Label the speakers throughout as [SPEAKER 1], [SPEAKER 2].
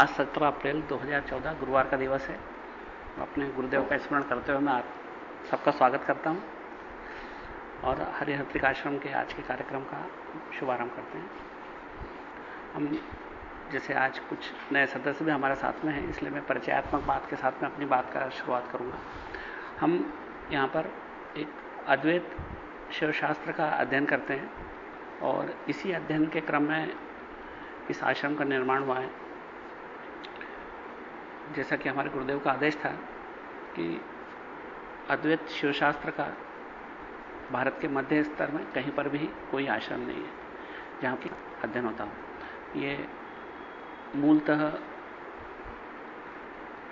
[SPEAKER 1] आज 17 अप्रैल 2014 गुरुवार का दिवस है। अपने गुरुदेव का स्मरण करते हुए मैं आप सबका स्वागत करता हूँ और हरिहर आश्रम के आज के कार्यक्रम का शुभारंभ करते हैं। हम जैसे आज कुछ नए सदस्य भी हमारे साथ में हैं, इसलिए मैं परिचयात्मक बात के साथ में अपनी बात का शुरुआत करूँगा। हम यहाँ पर एक अद्वैत शिवशास्त्र का अध्ययन करते हैं और इसी अध्ययन के क्रम में इस आश्रम का निर्माण हुआ है। जैसा कि हमारे गुरुदेव का आदेश था कि अद्वैत शिवशास्त्र का भारत के मध्य स्तर में कहीं पर भी कोई आश्रम नहीं है, जहाँ की अध्ययन होता हो। ये मूलतः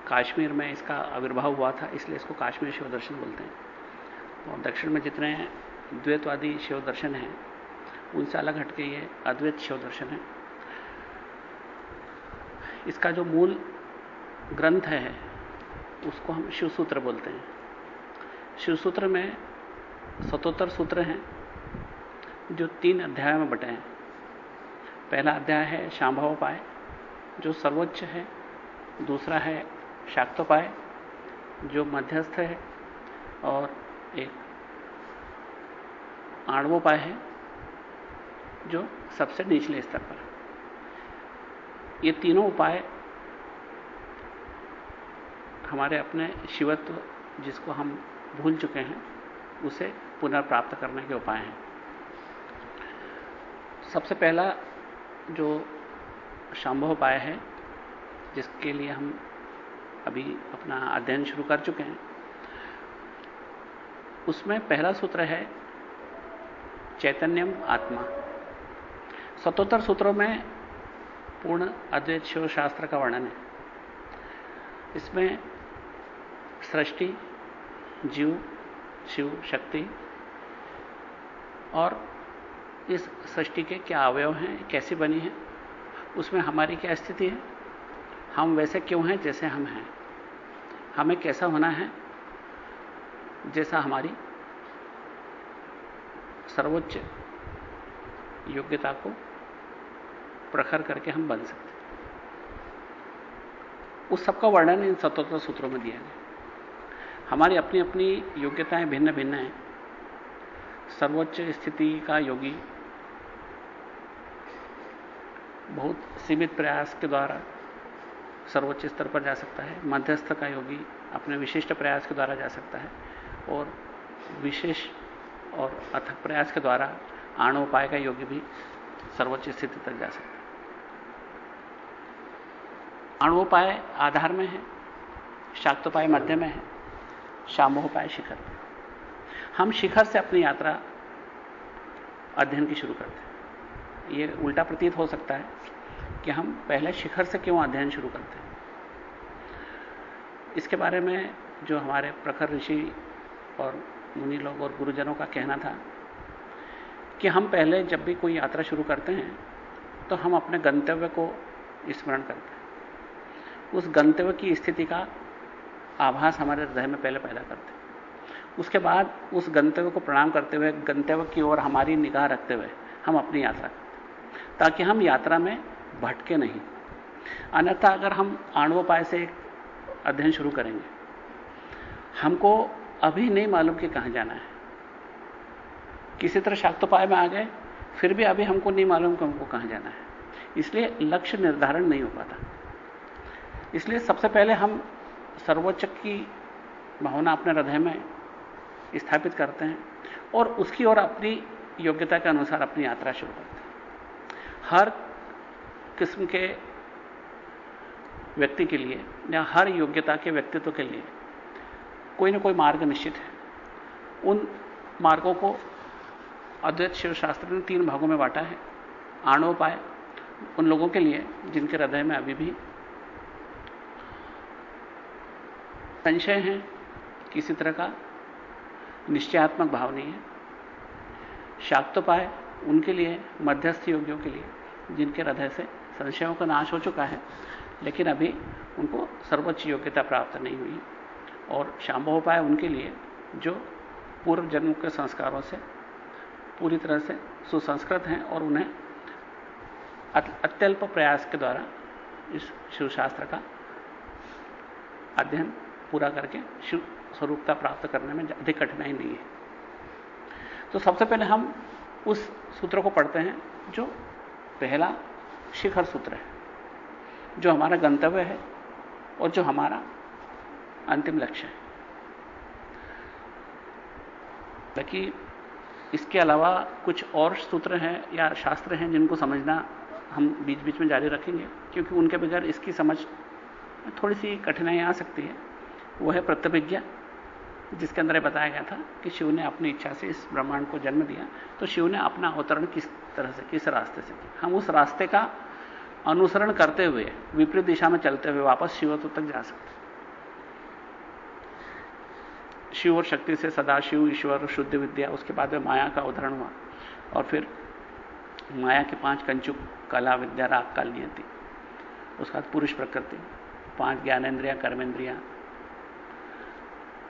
[SPEAKER 1] काश्मीर में इसका आविर्भाव हुआ था, इसलिए इसको काश्मीर शिव दर्शन बोलते हैं। और दक्षिण में जितने द्वैतवादी शिव दर्शन हैं, उनसे अलग हटके ये अद्वैत शिव दर्शन है। इसका जो मूल ग्रंथ है, उसको हम शिवसूत्र बोलते हैं। शिवसूत्र में सतोत्तर सूत्र हैं, जो तीन अध्यायों में बटे हैं। पहला अध्याय है शांभवोपाय, जो सर्वोच्च है। दूसरा है शाक्तोपाय, जो मध्यस्थ है। और एक आणवोपाय है, जो सबसे निचले स्तर पर। ये तीनों उपाय हमारे अपने शिवत्व जिसको हम भूल चुके हैं, उसे पुनर्प्राप्त करने के उपाय हैं। सबसे पहला जो संभव उपाय है, जिसके लिए हम अभी अपना अध्ययन शुरू कर चुके हैं, उसमें पहला सूत्र है चैतन्यम आत्मा। सतोत्तर सूत्रों में पूर्ण अद्वैत शिव शास्त्र का वर्णन है। इसमें सृष्टि, जीव, शिव, शक्ति। और इस सृष्टि के क्या अवयव हैं, कैसी बनी है, उसमें हमारी क्या स्थिति है? हम वैसे क्यों हैं जैसे हम हैं? हमें कैसा होना है जैसा हमारी सर्वोच्च योग्यता को प्रखर करके हम बन सकते उस सबका वर्णन इन सतोत्तर सूत्रों में दिया गया। हमारी अपनी अपनी योग्यताएँ भिन्न भिन्न हैं। सर्वोच्च स्थिति का योगी बहुत सीमित प्रयास के द्वारा सर्वोच्च स्तर पर जा सकता है। मध्यस्थ का योगी अपने विशिष्ट प्रयास के द्वारा जा सकता है और विशेष और अथक प्रयास के द्वारा आणोपाय का योगी भी सर्वोच्च स्थिति तक जा सकता है। अणुपाय आधार में है, शाक्तोपाय मध्य में है। शामोपाय शिखर हम शिखर से अपनी यात्रा अध्ययन की शुरू करते हैं। ये उल्टा प्रतीत हो सकता है कि हम पहले शिखर से क्यों अध्ययन शुरू करते हैं। इसके बारे में जो हमारे प्रखर ऋषि और मुनि लोग और गुरुजनों का कहना था कि हम पहले जब भी कोई यात्रा शुरू करते हैं तो हम अपने गंतव्य को स्मरण करते हैं। उस गंतव्य की स्थिति का आभास हमारे हृदय में पहले पैदा करते उसके बाद उस गंतव्य को प्रणाम करते हुए, गंतव्य की ओर हमारी निगाह रखते हुए हम अपनी यात्रा करते ताकि हम यात्रा में भटके नहीं। अन्यथा अगर हम आणवोपाय से एक अध्ययन शुरू करेंगे, हमको अभी नहीं मालूम कि कहाँ जाना है। किसी तरह शाक्तोपाय में आ गए, फिर भी अभी हमको नहीं मालूम कि हमको कहाँ जाना है। इसलिए लक्ष्य निर्धारण नहीं हो पाता। इसलिए सबसे पहले हम सर्वोच्च की भावना अपने हृदय में स्थापित करते हैं और उसकी ओर अपनी योग्यता के अनुसार अपनी यात्रा शुरू करते हैं। हर किस्म के व्यक्ति के लिए या हर योग्यता के व्यक्तित्व के लिए कोई ना कोई मार्ग निश्चित है। उन मार्गों को अद्वैत शिवशास्त्र ने तीन भागों में बांटा है। आणोपाय उन लोगों के लिए जिनके हृदय में अभी भी संशय है, किसी तरह का निश्चयात्मक भाव नहीं है। शाक्तोपाय उनके लिए, मध्यस्थ योगियों के लिए, जिनके हृदय से संशयों का नाश हो चुका है, लेकिन अभी उनको सर्वोच्च योग्यता प्राप्त नहीं हुई और शाम्भोपाय उनके लिए, जो पूर्व जन्म के संस्कारों से, पूरी तरह से सुसंस्कृत हैं और उन्हें अत्यल्प प्रयास के द्वारा इस शिवशास्त्र का अध्ययन पूरा करके शिव स्वरूपता प्राप्त करने में अधिक कठिनाई नहीं है। तो सबसे पहले हम उस सूत्र को पढ़ते हैं, जो पहला शिखर सूत्र है, जो हमारा गंतव्य है और जो हमारा अंतिम लक्ष्य है। बाकी इसके अलावा कुछ और सूत्र हैं या शास्त्र हैं जिनको समझना हम बीच बीच में जारी रखेंगे, क्योंकि उनके बगैर इसकी समझ थोड़ी सी कठिनाई आ सकती है। वो है प्रत्यभिज्ञा, जिसके अंदर बताया गया था कि शिव ने अपनी इच्छा से इस ब्रह्मांड को जन्म दिया। तो शिव ने अपना अवतरण किस तरह से, किस रास्ते से किया? हम उस रास्ते का अनुसरण करते हुए, विपरीत दिशा में चलते हुए वापस शिवत्व तक जा सकते शिव और शक्ति से सदाशिव ईश्वर, शुद्ध विद्या, उसके बाद में माया का उदाहरण हुआ। और फिर माया के पाँच कंचुक कला, विद्या, राग, काल नियति, उसके बाद पुरुष प्रकृति, पाँच ज्ञानेन्द्रिया कर्मेंद्रिया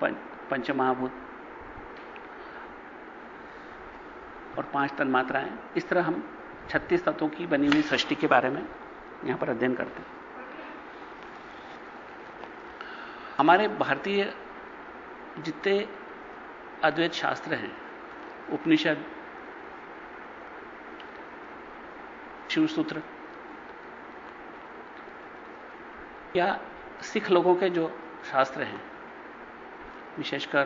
[SPEAKER 1] पंच महाभूत और पाँच तन तन्मात्राएँ इस तरह हम 36 तत्वों की बनी हुई सृष्टि के बारे में यहाँ पर अध्ययन करते हैं। हमारे भारतीय जितने अद्वैत शास्त्र हैं, उपनिषद, शिवसूत्र, या सिख लोगों के जो शास्त्र हैं विशेषकर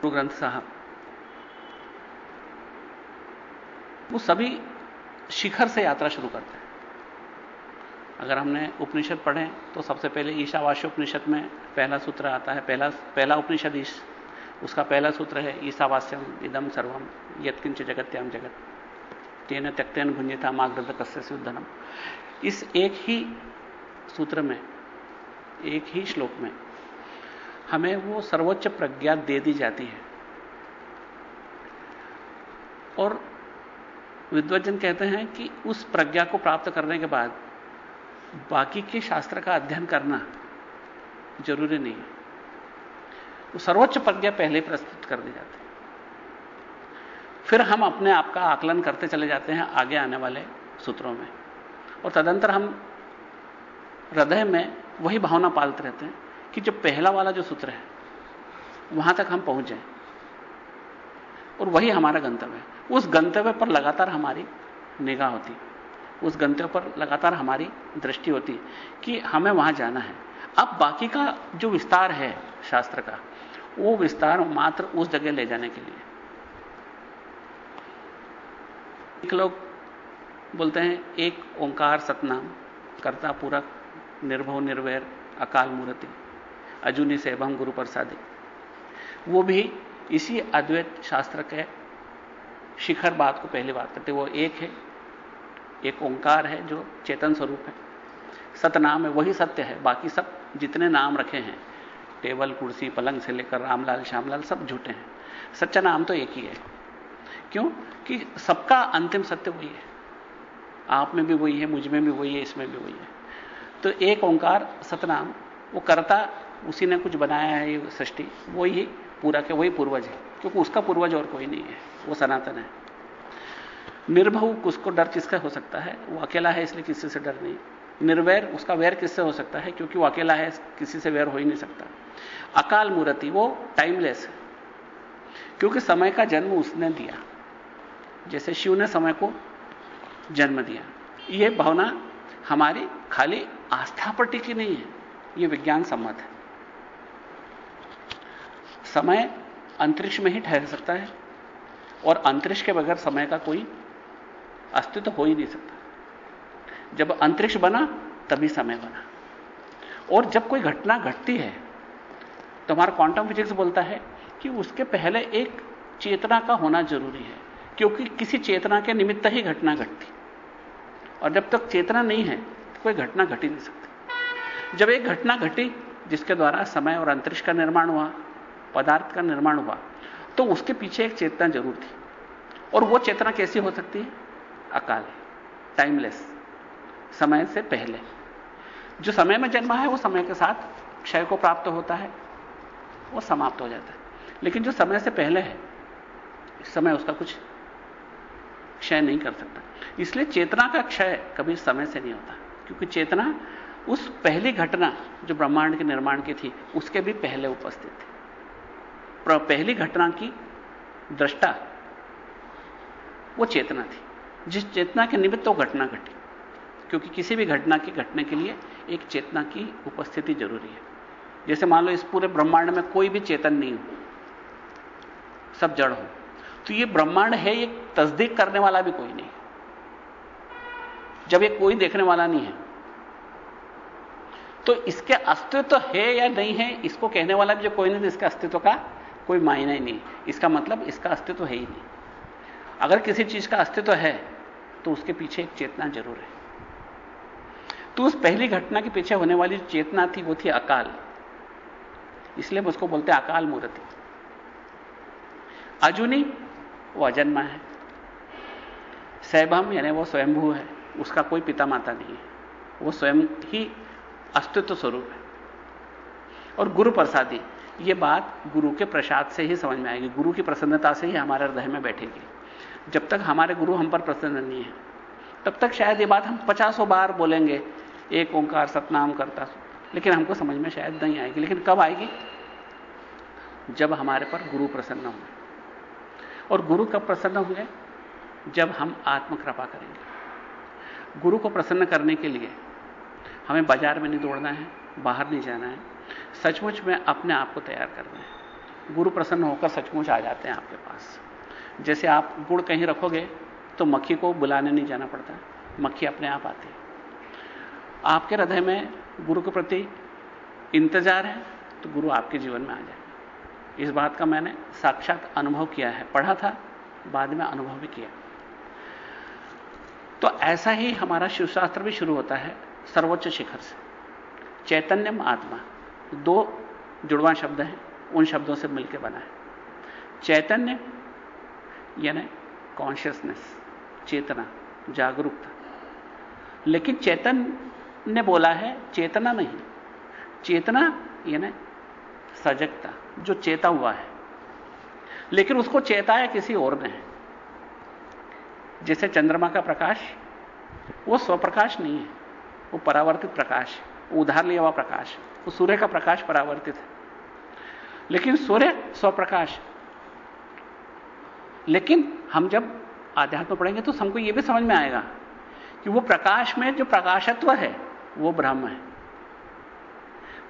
[SPEAKER 1] गुरु ग्रंथ साहब। वो सभी शिखर से यात्रा शुरू करते हैं। अगर हमने उपनिषद पढ़े तो सबसे पहले ईशावास्य उपनिषद में पहला सूत्र आता है, पहला पहला उपनिषद ईश उसका पहला सूत्र है, ईशावास्यम इदम सर्वम यत्किंच जगत्याम जगत। तेन त्यक्तेन भुंजिता कस्य सुधनम इस एक ही सूत्र में एक ही श्लोक में, हमें वो सर्वोच्च प्रज्ञा दे दी जाती है। और विद्वजन कहते हैं कि उस प्रज्ञा को प्राप्त करने के बाद बाकी के शास्त्र का अध्ययन करना ज़रूरी नहीं है। वो सर्वोच्च प्रज्ञा पहले प्रस्तुत कर दी जाती है। फिर हम अपने आप का आकलन करते चले जाते हैं आगे आने वाले सूत्रों में। और तदंतर हम हृदय में वही भावना पालते रहते हैं कि जो पहला वाला जो सूत्र है, वहाँ तक हम पहुँच जाए। और वही हमारा गंतव्य है। उस गंतव्य पर लगातार हमारी निगाह होती उस गंतव्य पर लगातार हमारी दृष्टि होती कि हमें वहाँ जाना है। अब बाकी का जो विस्तार है शास्त्र का, वो विस्तार मात्र उस जगह ले जाने के लिए। एक लोग बोलते हैं, एक ओंकार सतनाम, करता पूरक निर्भव निर्वैर अकाल मूर्ति अजुनि से एवं गुरु प्रसादी। वो भी इसी अद्वैत शास्त्र के शिखर बात को पहली बात करते वो एक है, एक ओंकार है जो चेतन स्वरूप है। सतनाम है, वही सत्य है। बाकी सब जितने नाम रखे हैं, टेबल, कुर्सी, पलंग से लेकर रामलाल, श्यामलाल, सब झूठे हैं। सच्चा नाम तो एक ही है। क्यों? कि सबका अंतिम सत्य वही है। आप में भी वही है, मुझमें भी वही है, इसमें भी वही है। तो एक ओंकार सतनाम, वो करता, उसी ने कुछ बनाया है ये सृष्टि। वो ही पूरा के वही पूर्वज है, क्योंकि उसका पूर्वज और कोई नहीं है, वो सनातन है। निर्भव उसको डर किसका हो सकता है? वो अकेला है, इसलिए किसी से डर नहीं। निर्वैर, उसका वैर किससे हो सकता है? क्योंकि वो अकेला है, किसी से वैर हो ही नहीं सकता। अकाल मूर्ति, वो टाइमलेस है। क्योंकि समय का जन्म उसने दिया। जैसे शिव ने समय को जन्म दिया। ये भावना हमारी खाली आस्था पर टिकी नहीं है। यह विज्ञान सम्मत है। समय अंतरिक्ष में ही ठहर सकता है और अंतरिक्ष के बगैर समय का कोई अस्तित्व हो ही नहीं सकता। जब अंतरिक्ष बना, तभी समय बना। और जब कोई घटना घटती है तो हमारा क्वांटम फिजिक्स बोलता है कि उसके पहले एक चेतना का होना ज़रूरी है, क्योंकि किसी चेतना के निमित्त ही घटना घटती। और जब तक चेतना नहीं है तो कोई घटना घट नहीं सकती। जब एक घटना घटी, जिसके द्वारा समय और अंतरिक्ष का निर्माण हुआ, पदार्थ का निर्माण हुआ तो उसके पीछे एक चेतना ज़रूर थी। और वो चेतना कैसी हो सकती है? अकाल टाइमलेस समय से पहले। जो समय में जन्मा है, वो समय के साथ क्षय को प्राप्त होता है, वो समाप्त हो जाता है। लेकिन जो समय से पहले है समय उसका कुछ क्षय नहीं कर सकता। इसलिए चेतना का क्षय कभी समय से नहीं होता, क्योंकि चेतना उस पहली घटना जो ब्रह्मांड के निर्माण की थी, उसके भी पहले उपस्थित थी। पहली घटना की दृष्टा वो चेतना थी। जिस चेतना के निमित्त वो घटना घटी, क्योंकि किसी भी घटना की घटने के लिए एक चेतना की उपस्थिति ज़रूरी है। जैसे मान लो इस पूरे ब्रह्मांड में कोई भी चेतन नहीं हो, सब जड़ हो तो ये ब्रह्मांड है, ये तस्दीक करने वाला भी कोई नहीं। जब ये कोई देखने वाला नहीं है। तो इसके अस्तित्व है या नहीं है, इसको कहने वाला भी जो कोई नहीं तो इसके अस्तित्व का कोई मायना ही नहीं। इसका मतलब इसका अस्तित्व है ही नहीं। अगर किसी चीज़ का अस्तित्व है तो उसके पीछे एक चेतना ज़रूर है। तो उस पहली घटना के पीछे होने वाली चेतना थी, वो थी अकाल। इसलिए उसको बोलते अकाल मूर्ति। अजुनी वो अजन्मा है। सैभम यानी वो स्वयंभू है। उसका कोई पिता माता नहीं है। वो स्वयं ही अस्तित्व स्वरूप है। और गुरु प्रसादी ये बात गुरु के प्रसाद से ही समझ में आएगी। गुरु की प्रसन्नता से ही हमारे हृदय में बैठेगी। जब तक हमारे गुरु हम पर प्रसन्न नहीं है, तब तक शायद ये बात हम पचासों बार बोलेंगे, एक ओंकार सतनाम करता लेकिन हमको समझ में शायद नहीं आएगी। लेकिन कब आएगी? जब हमारे पर गुरु प्रसन्न होंगे। और गुरु कब प्रसन्न होंगे? जब हम आत्मकृपा करेंगे। गुरु को प्रसन्न करने के लिए हमें बाज़ार में नहीं दौड़ना है, बाहर नहीं जाना है। सचमुच में अपने आप को तैयार करना है। गुरु प्रसन्न होकर सचमुच आ जाते हैं आपके पास। जैसे आप गुड़ कहीं रखोगे तो मक्खी को बुलाने नहीं जाना पड़ता। मक्खी अपने आप आती है। आपके हृदय में गुरु के प्रति इंतज़ार है तो गुरु आपके जीवन में आ जाए इस बात का मैंने साक्षात अनुभव किया है। पढ़ा था, बाद में अनुभव भी किया। तो ऐसा ही हमारा शिवशास्त्र भी शुरू होता है सर्वोच्च शिखर से। चैतन्यम आत्मा। दो जुड़वा शब्द हैं, उन शब्दों से मिलकर बना है। चैतन्य, यानी कॉन्शियसनेस चेतना, जागरूकता। लेकिन चेतन ने बोला है, चेतना नहीं। चेतना, यानी सजगता, जो चेता हुआ है। लेकिन उसको चेताया किसी और ने जैसे चंद्रमा का प्रकाश, वो स्वप्रकाश नहीं है, वो परावर्तित प्रकाश वो उधार लिया हुआ प्रकाश वो सूर्य का प्रकाश परावर्तित है। लेकिन सूर्य स्वप्रकाश लेकिन हम जब आध्यात्म पढ़ेंगे तो हमको यह भी समझ में आएगा कि वो प्रकाश में जो प्रकाशत्व है, वो ब्रह्म है।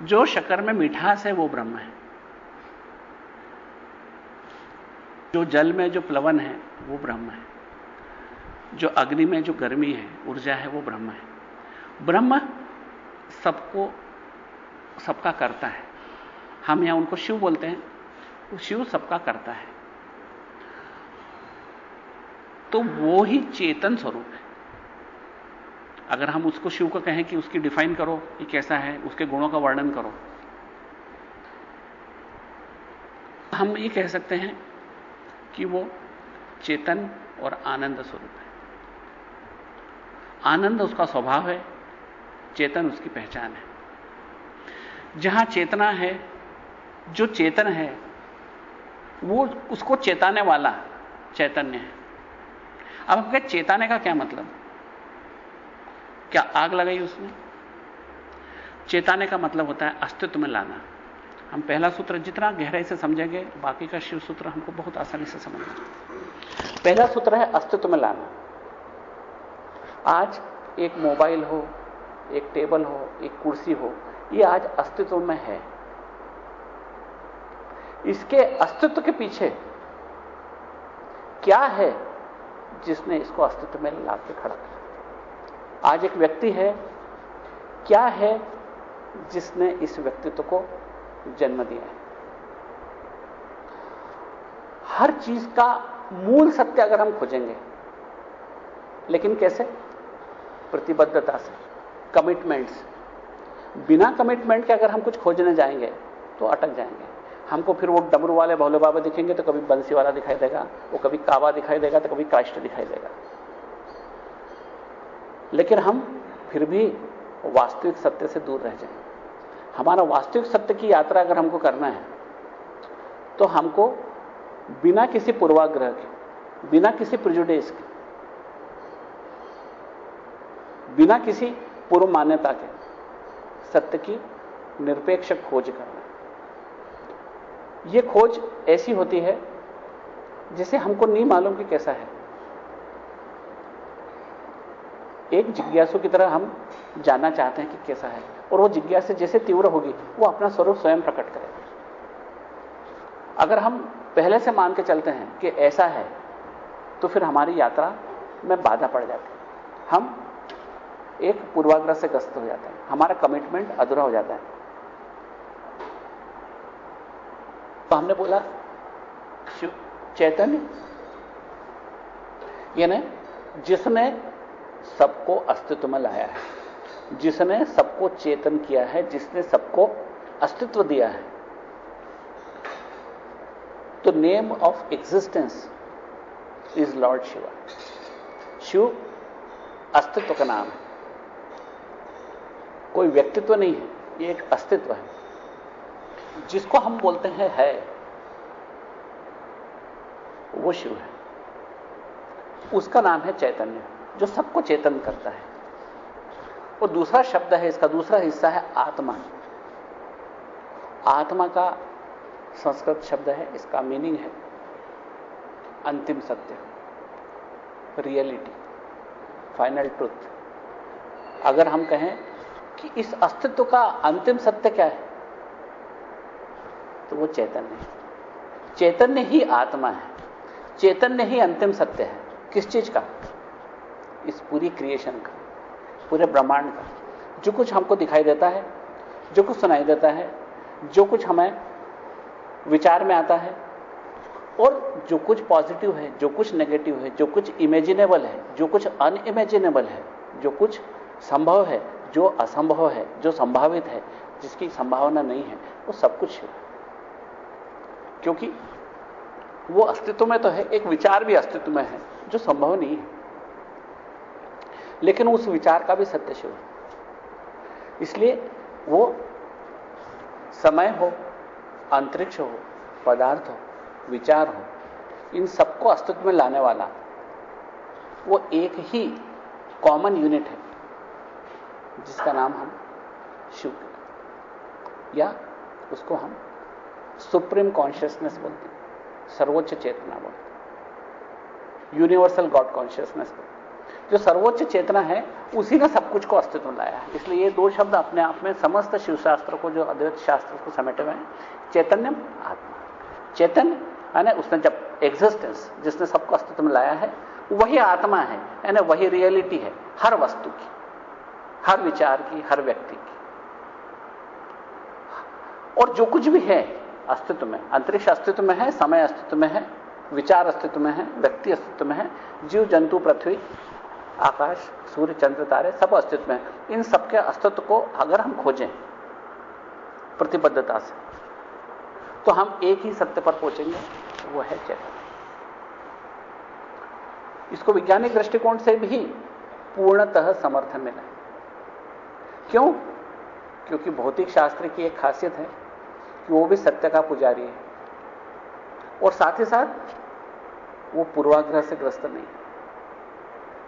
[SPEAKER 1] जो शकर में मिठास है, वो ब्रह्म है। जो जल में जो प्लवन है, वो ब्रह्म है। जो अग्नि में जो गर्मी है, ऊर्जा है, वो ब्रह्म है। ब्रह्म सबको, सबका करता है। हम यहाँ उनको शिव बोलते हैं। शिव सबका करता है। तो वो ही चेतन स्वरूप है। अगर हम उसको शिव को कहें कि उसकी डिफाइन करो कि कैसा है, उसके गुणों का वर्णन करो। हम ये कह सकते हैं कि वो चेतन और आनंद स्वरूप है। आनंद उसका स्वभाव है, चेतन उसकी पहचान है। जहाँ चेतना है, जो चेतन है, वो उसको चेताने वाला चैतन्य है। अब हम कहें, चेताने का क्या मतलब? क्या आग लगाई उसने? चेताने का मतलब होता है अस्तित्व में लाना। हम पहला सूत्र जितना गहराई से समझेंगे, बाकी का शिव सूत्र हमको बहुत आसानी से समझना। पहला सूत्र है अस्तित्व में लाना। आज एक मोबाइल हो, एक टेबल हो, एक कुर्सी हो, ये आज अस्तित्व में है। इसके अस्तित्व के पीछे क्या है जिसने इसको अस्तित्व में ला के खड़ा किया? आज एक व्यक्ति है, क्या है जिसने इस व्यक्तित्व को जन्म दिया है? हर चीज़ का मूल सत्य अगर हम खोजेंगे, लेकिन कैसे? प्रतिबद्धता से कमिटमेंट्स बिना कमिटमेंट के अगर हम कुछ खोजने जाएँगे तो अटक जाएँगे। हमको फिर वो डमरू वाले भोले बाबा दिखेंगे तो कभी बंसी वाला दिखाई देगा, वो कभी काबा दिखाई देगा तो कभी काष्ट दिखाई देगा। लेकिन हम फिर भी वास्तविक सत्य से दूर रह जाएँ। हमारा वास्तविक सत्य की यात्रा अगर हमको करना है तो हमको बिना किसी पूर्वाग्रह के, बिना किसी प्रिजुडेस के बिना किसी पूर्व मान्यता के, सत्य की निरपेक्ष खोज करना। यह खोज ऐसी होती है, जिसे हमको नहीं मालूम कि कैसा है। एक जिज्ञासु की तरह हम जानना चाहते हैं कि कैसा है, और वो जिज्ञासा जैसे तीव्र होगी, वो अपना स्वरूप स्वयं प्रकट करेगा। अगर हम पहले से मान के चलते हैं कि ऐसा है तो फिर हमारी यात्रा में बाधा पड़ जाती है। हम एक पूर्वाग्रह से ग्रस्त हो जाता है। हमारा कमिटमेंट अधूरा हो जाता है। तो हमने बोला चैतन्य, यानी जिसने सबको अस्तित्व में लाया है, जिसने सबको चेतन किया है, जिसने सबको अस्तित्व दिया है। तो name of existence is lord Shiva Shiv, अस्तित्व का नाम है। कोई व्यक्तित्व नहीं है, ये एक अस्तित्व है। जिसको हम बोलते हैं है, वो शिव है। उसका नाम है चैतन्य, जो सबको चेतन करता है। और दूसरा शब्द है, इसका दूसरा हिस्सा है आत्मा। आत्मा का संस्कृत शब्द है, इसका मीनिंग है अंतिम सत्य, रियलिटी, फाइनल ट्रुथ। अगर हम कहें कि इस अस्तित्व का अंतिम सत्य क्या है? तो वो चैतन्य है। चैतन्य ही आत्मा है। चैतन्य ही अंतिम सत्य है। किस चीज़ का? इस पूरी क्रिएशन का, पूरे ब्रह्मांड का। जो कुछ हमको दिखाई देता है, जो कुछ सुनाई देता है, जो कुछ हमें विचार में आता है, और जो कुछ पॉजिटिव है, जो कुछ नेगेटिव है, जो कुछ इमेजिनेबल है, जो कुछ अनइमेजिनेबल है, जो कुछ संभव है जो असंभव है, जो संभावित है, जिसकी संभावना नहीं है, वो सब कुछ है। क्योंकि वो अस्तित्व में तो है, एक विचार भी अस्तित्व में है, जो संभव नहीं है। लेकिन उस विचार का भी सत्य शिव है। इसलिए वो समय हो, अंतरिक्ष हो, पदार्थ हो, विचार हो, इन सबको अस्तित्व में लाने वाला, वो एक ही कॉमन यूनिट है। जिसका नाम हम शिव या उसको हम सुप्रीम कॉन्शियसनेस बोलते हैं। सर्वोच्च चेतना बोलते यूनिवर्सल गॉड कॉन्शियसनेस बोलते जो सर्वोच्च चेतना है, उसी ने सब कुछ को अस्तित्व लाया है। इसलिए ये दो शब्द अपने आप में समस्त शिवशास्त्र को, जो अद्वैत शास्त्र को समेटे हुए हैं, चैतन्यम आत्मा। चैतन्य यानी उसने जब एग्जिस्टेंस जिसने सबको अस्तित्व में लाया है, वही आत्मा है, यानी वही रियलिटी है, हर वस्तु की। हर विचार की, हर व्यक्ति की। और जो कुछ भी है, अस्तित्व में, अंतरिक्ष अस्तित्व में है, समय अस्तित्व में है, विचार अस्तित्व में है, व्यक्ति अस्तित्व में है, जीव, जंतु, पृथ्वी, आकाश, सूर्य, चंद्र, तारे, सब अस्तित्व में है। इन सबके अस्तित्व को अगर हम खोजें, प्रतिबद्धता से तो हम एक ही सत्य पर पहुँचेंगे वो है चेतन। इसको वैज्ञानिक दृष्टिकोण से भी पूर्णतः समर्थन मिला है। क्यों? क्योंकि भौतिक शास्त्र की एक खासियत है कि वो भी सत्य का पुजारी है। और साथ ही साथ वो पूर्वाग्रह से ग्रस्त नहीं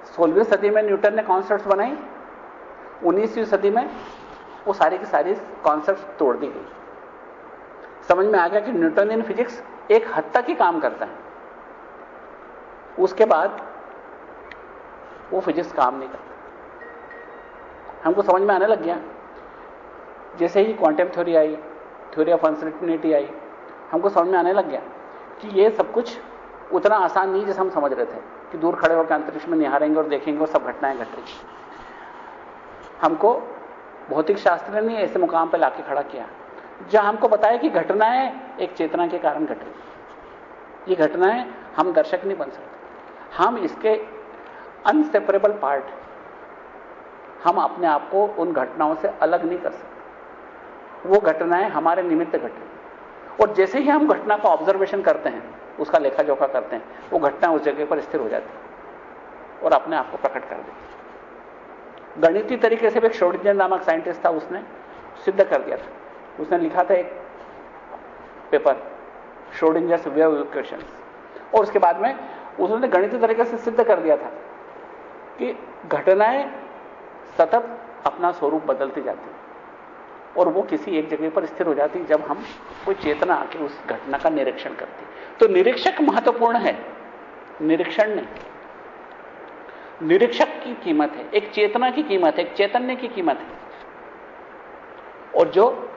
[SPEAKER 1] सोलहवीं सदी में न्यूटन ने कॉन्सेप्ट बनाई, उन्नीसवीं सदी में वो सारी की सारी कॉन्सेप्ट तोड़ दी गई। समझ में आ गया कि न्यूटनियन फिजिक्स एक हद तक ही काम करता है। उसके बाद वो फिजिक्स काम नहीं करता। हमको समझ में आने लग गया। जैसे ही क्वांटम थ्योरी आई थ्योरी ऑफ़ अनसर्टिनिटी आई, हमको समझ में आने लग गया कि ये सब कुछ उतना आसान नहीं जैसे हम समझ रहे थे कि दूर खड़े होकर अंतरिक्ष में निहारेंगे और देखेंगे और सब घटनाएँ घट रही हमको भौतिक शास्त्र ने ऐसे मुकाम पर लाके खड़ा किया, जहाँ हमको बताया कि घटनाएँ एक चेतना के कारण घट रही ये घटनाएँ हम दर्शक नहीं बन सकते। हम इसके अनसेपरेबल पार्ट हम अपने आप को उन घटनाओं से अलग नहीं कर सकते। वो घटनाएँ हमारे निमित्त घट। और जैसे ही हम घटना का ऑब्जर्वेशन करते हैं, उसका लेखा जोखा करते हैं, वो घटना उस जगह पर स्थिर हो जाती है और अपने आप को प्रकट कर देती गणितीय तरीके से भी एक श्रोडिंजर नामक साइंटिस्ट था, उसने सिद्ध कर दिया था। उसने लिखा था एक पेपर श्रोडिंजर्स वेव इक्वेशन और उसके बाद में उसने गणितीय तरीके से सिद्ध कर दिया था कि घटनाएँ सतत अपना स्वरूप बदलती जाती है। और वो किसी एक जगह पर स्थिर हो जाती जब हम कोई चेतना आके उस घटना का निरीक्षण करती तो निरीक्षक महत्वपूर्ण है। निरीक्षण नहीं। निरीक्षक की कीमत है। एक चेतना की कीमत है, एक चैतन्य की कीमत है। और जो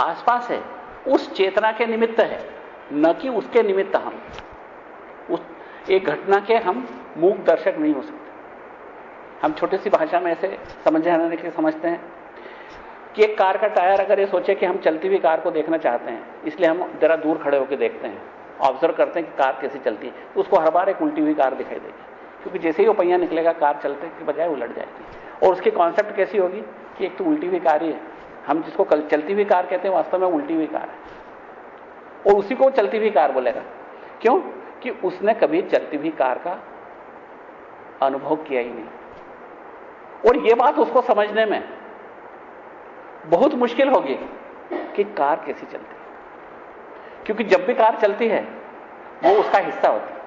[SPEAKER 1] आसपास है, उस चेतना के निमित्त है। न कि उसके निमित्त हम। उस एक घटना के हम मूक दर्शक नहीं हो सकते। हम छोटी सी भाषा में ऐसे समझ जाने के समझते हैं कि एक कार का टायर अगर ये सोचे कि हम चलती हुई कार को देखना चाहते हैं, इसलिए हम जरा दूर खड़े होकर देखते हैं ऑब्ज़र्व करते हैं कि कार कैसी चलती है तो उसको हर बार एक उल्टी हुई कार दिखाई देगी, क्योंकि जैसे ही वो पहिया निकलेगा, कार चलते की बजाय उलट जाएगी। और उसकी कॉन्सेप्ट कैसी होगी कि एक तो उल्टी हुई कार ही है, हम जिसको कल चलती हुई कार कहते हैं वास्तव में उल्टी हुई कार है। और उसी को चलती हुई कार बोलेगा। क्यों? कि उसने कभी चलती हुई कार का अनुभव किया ही नहीं। और यह बात उसको समझने में बहुत मुश्किल होगी कि कार कैसी चलती है। क्योंकि जब भी कार चलती है, वो उसका हिस्सा होती है।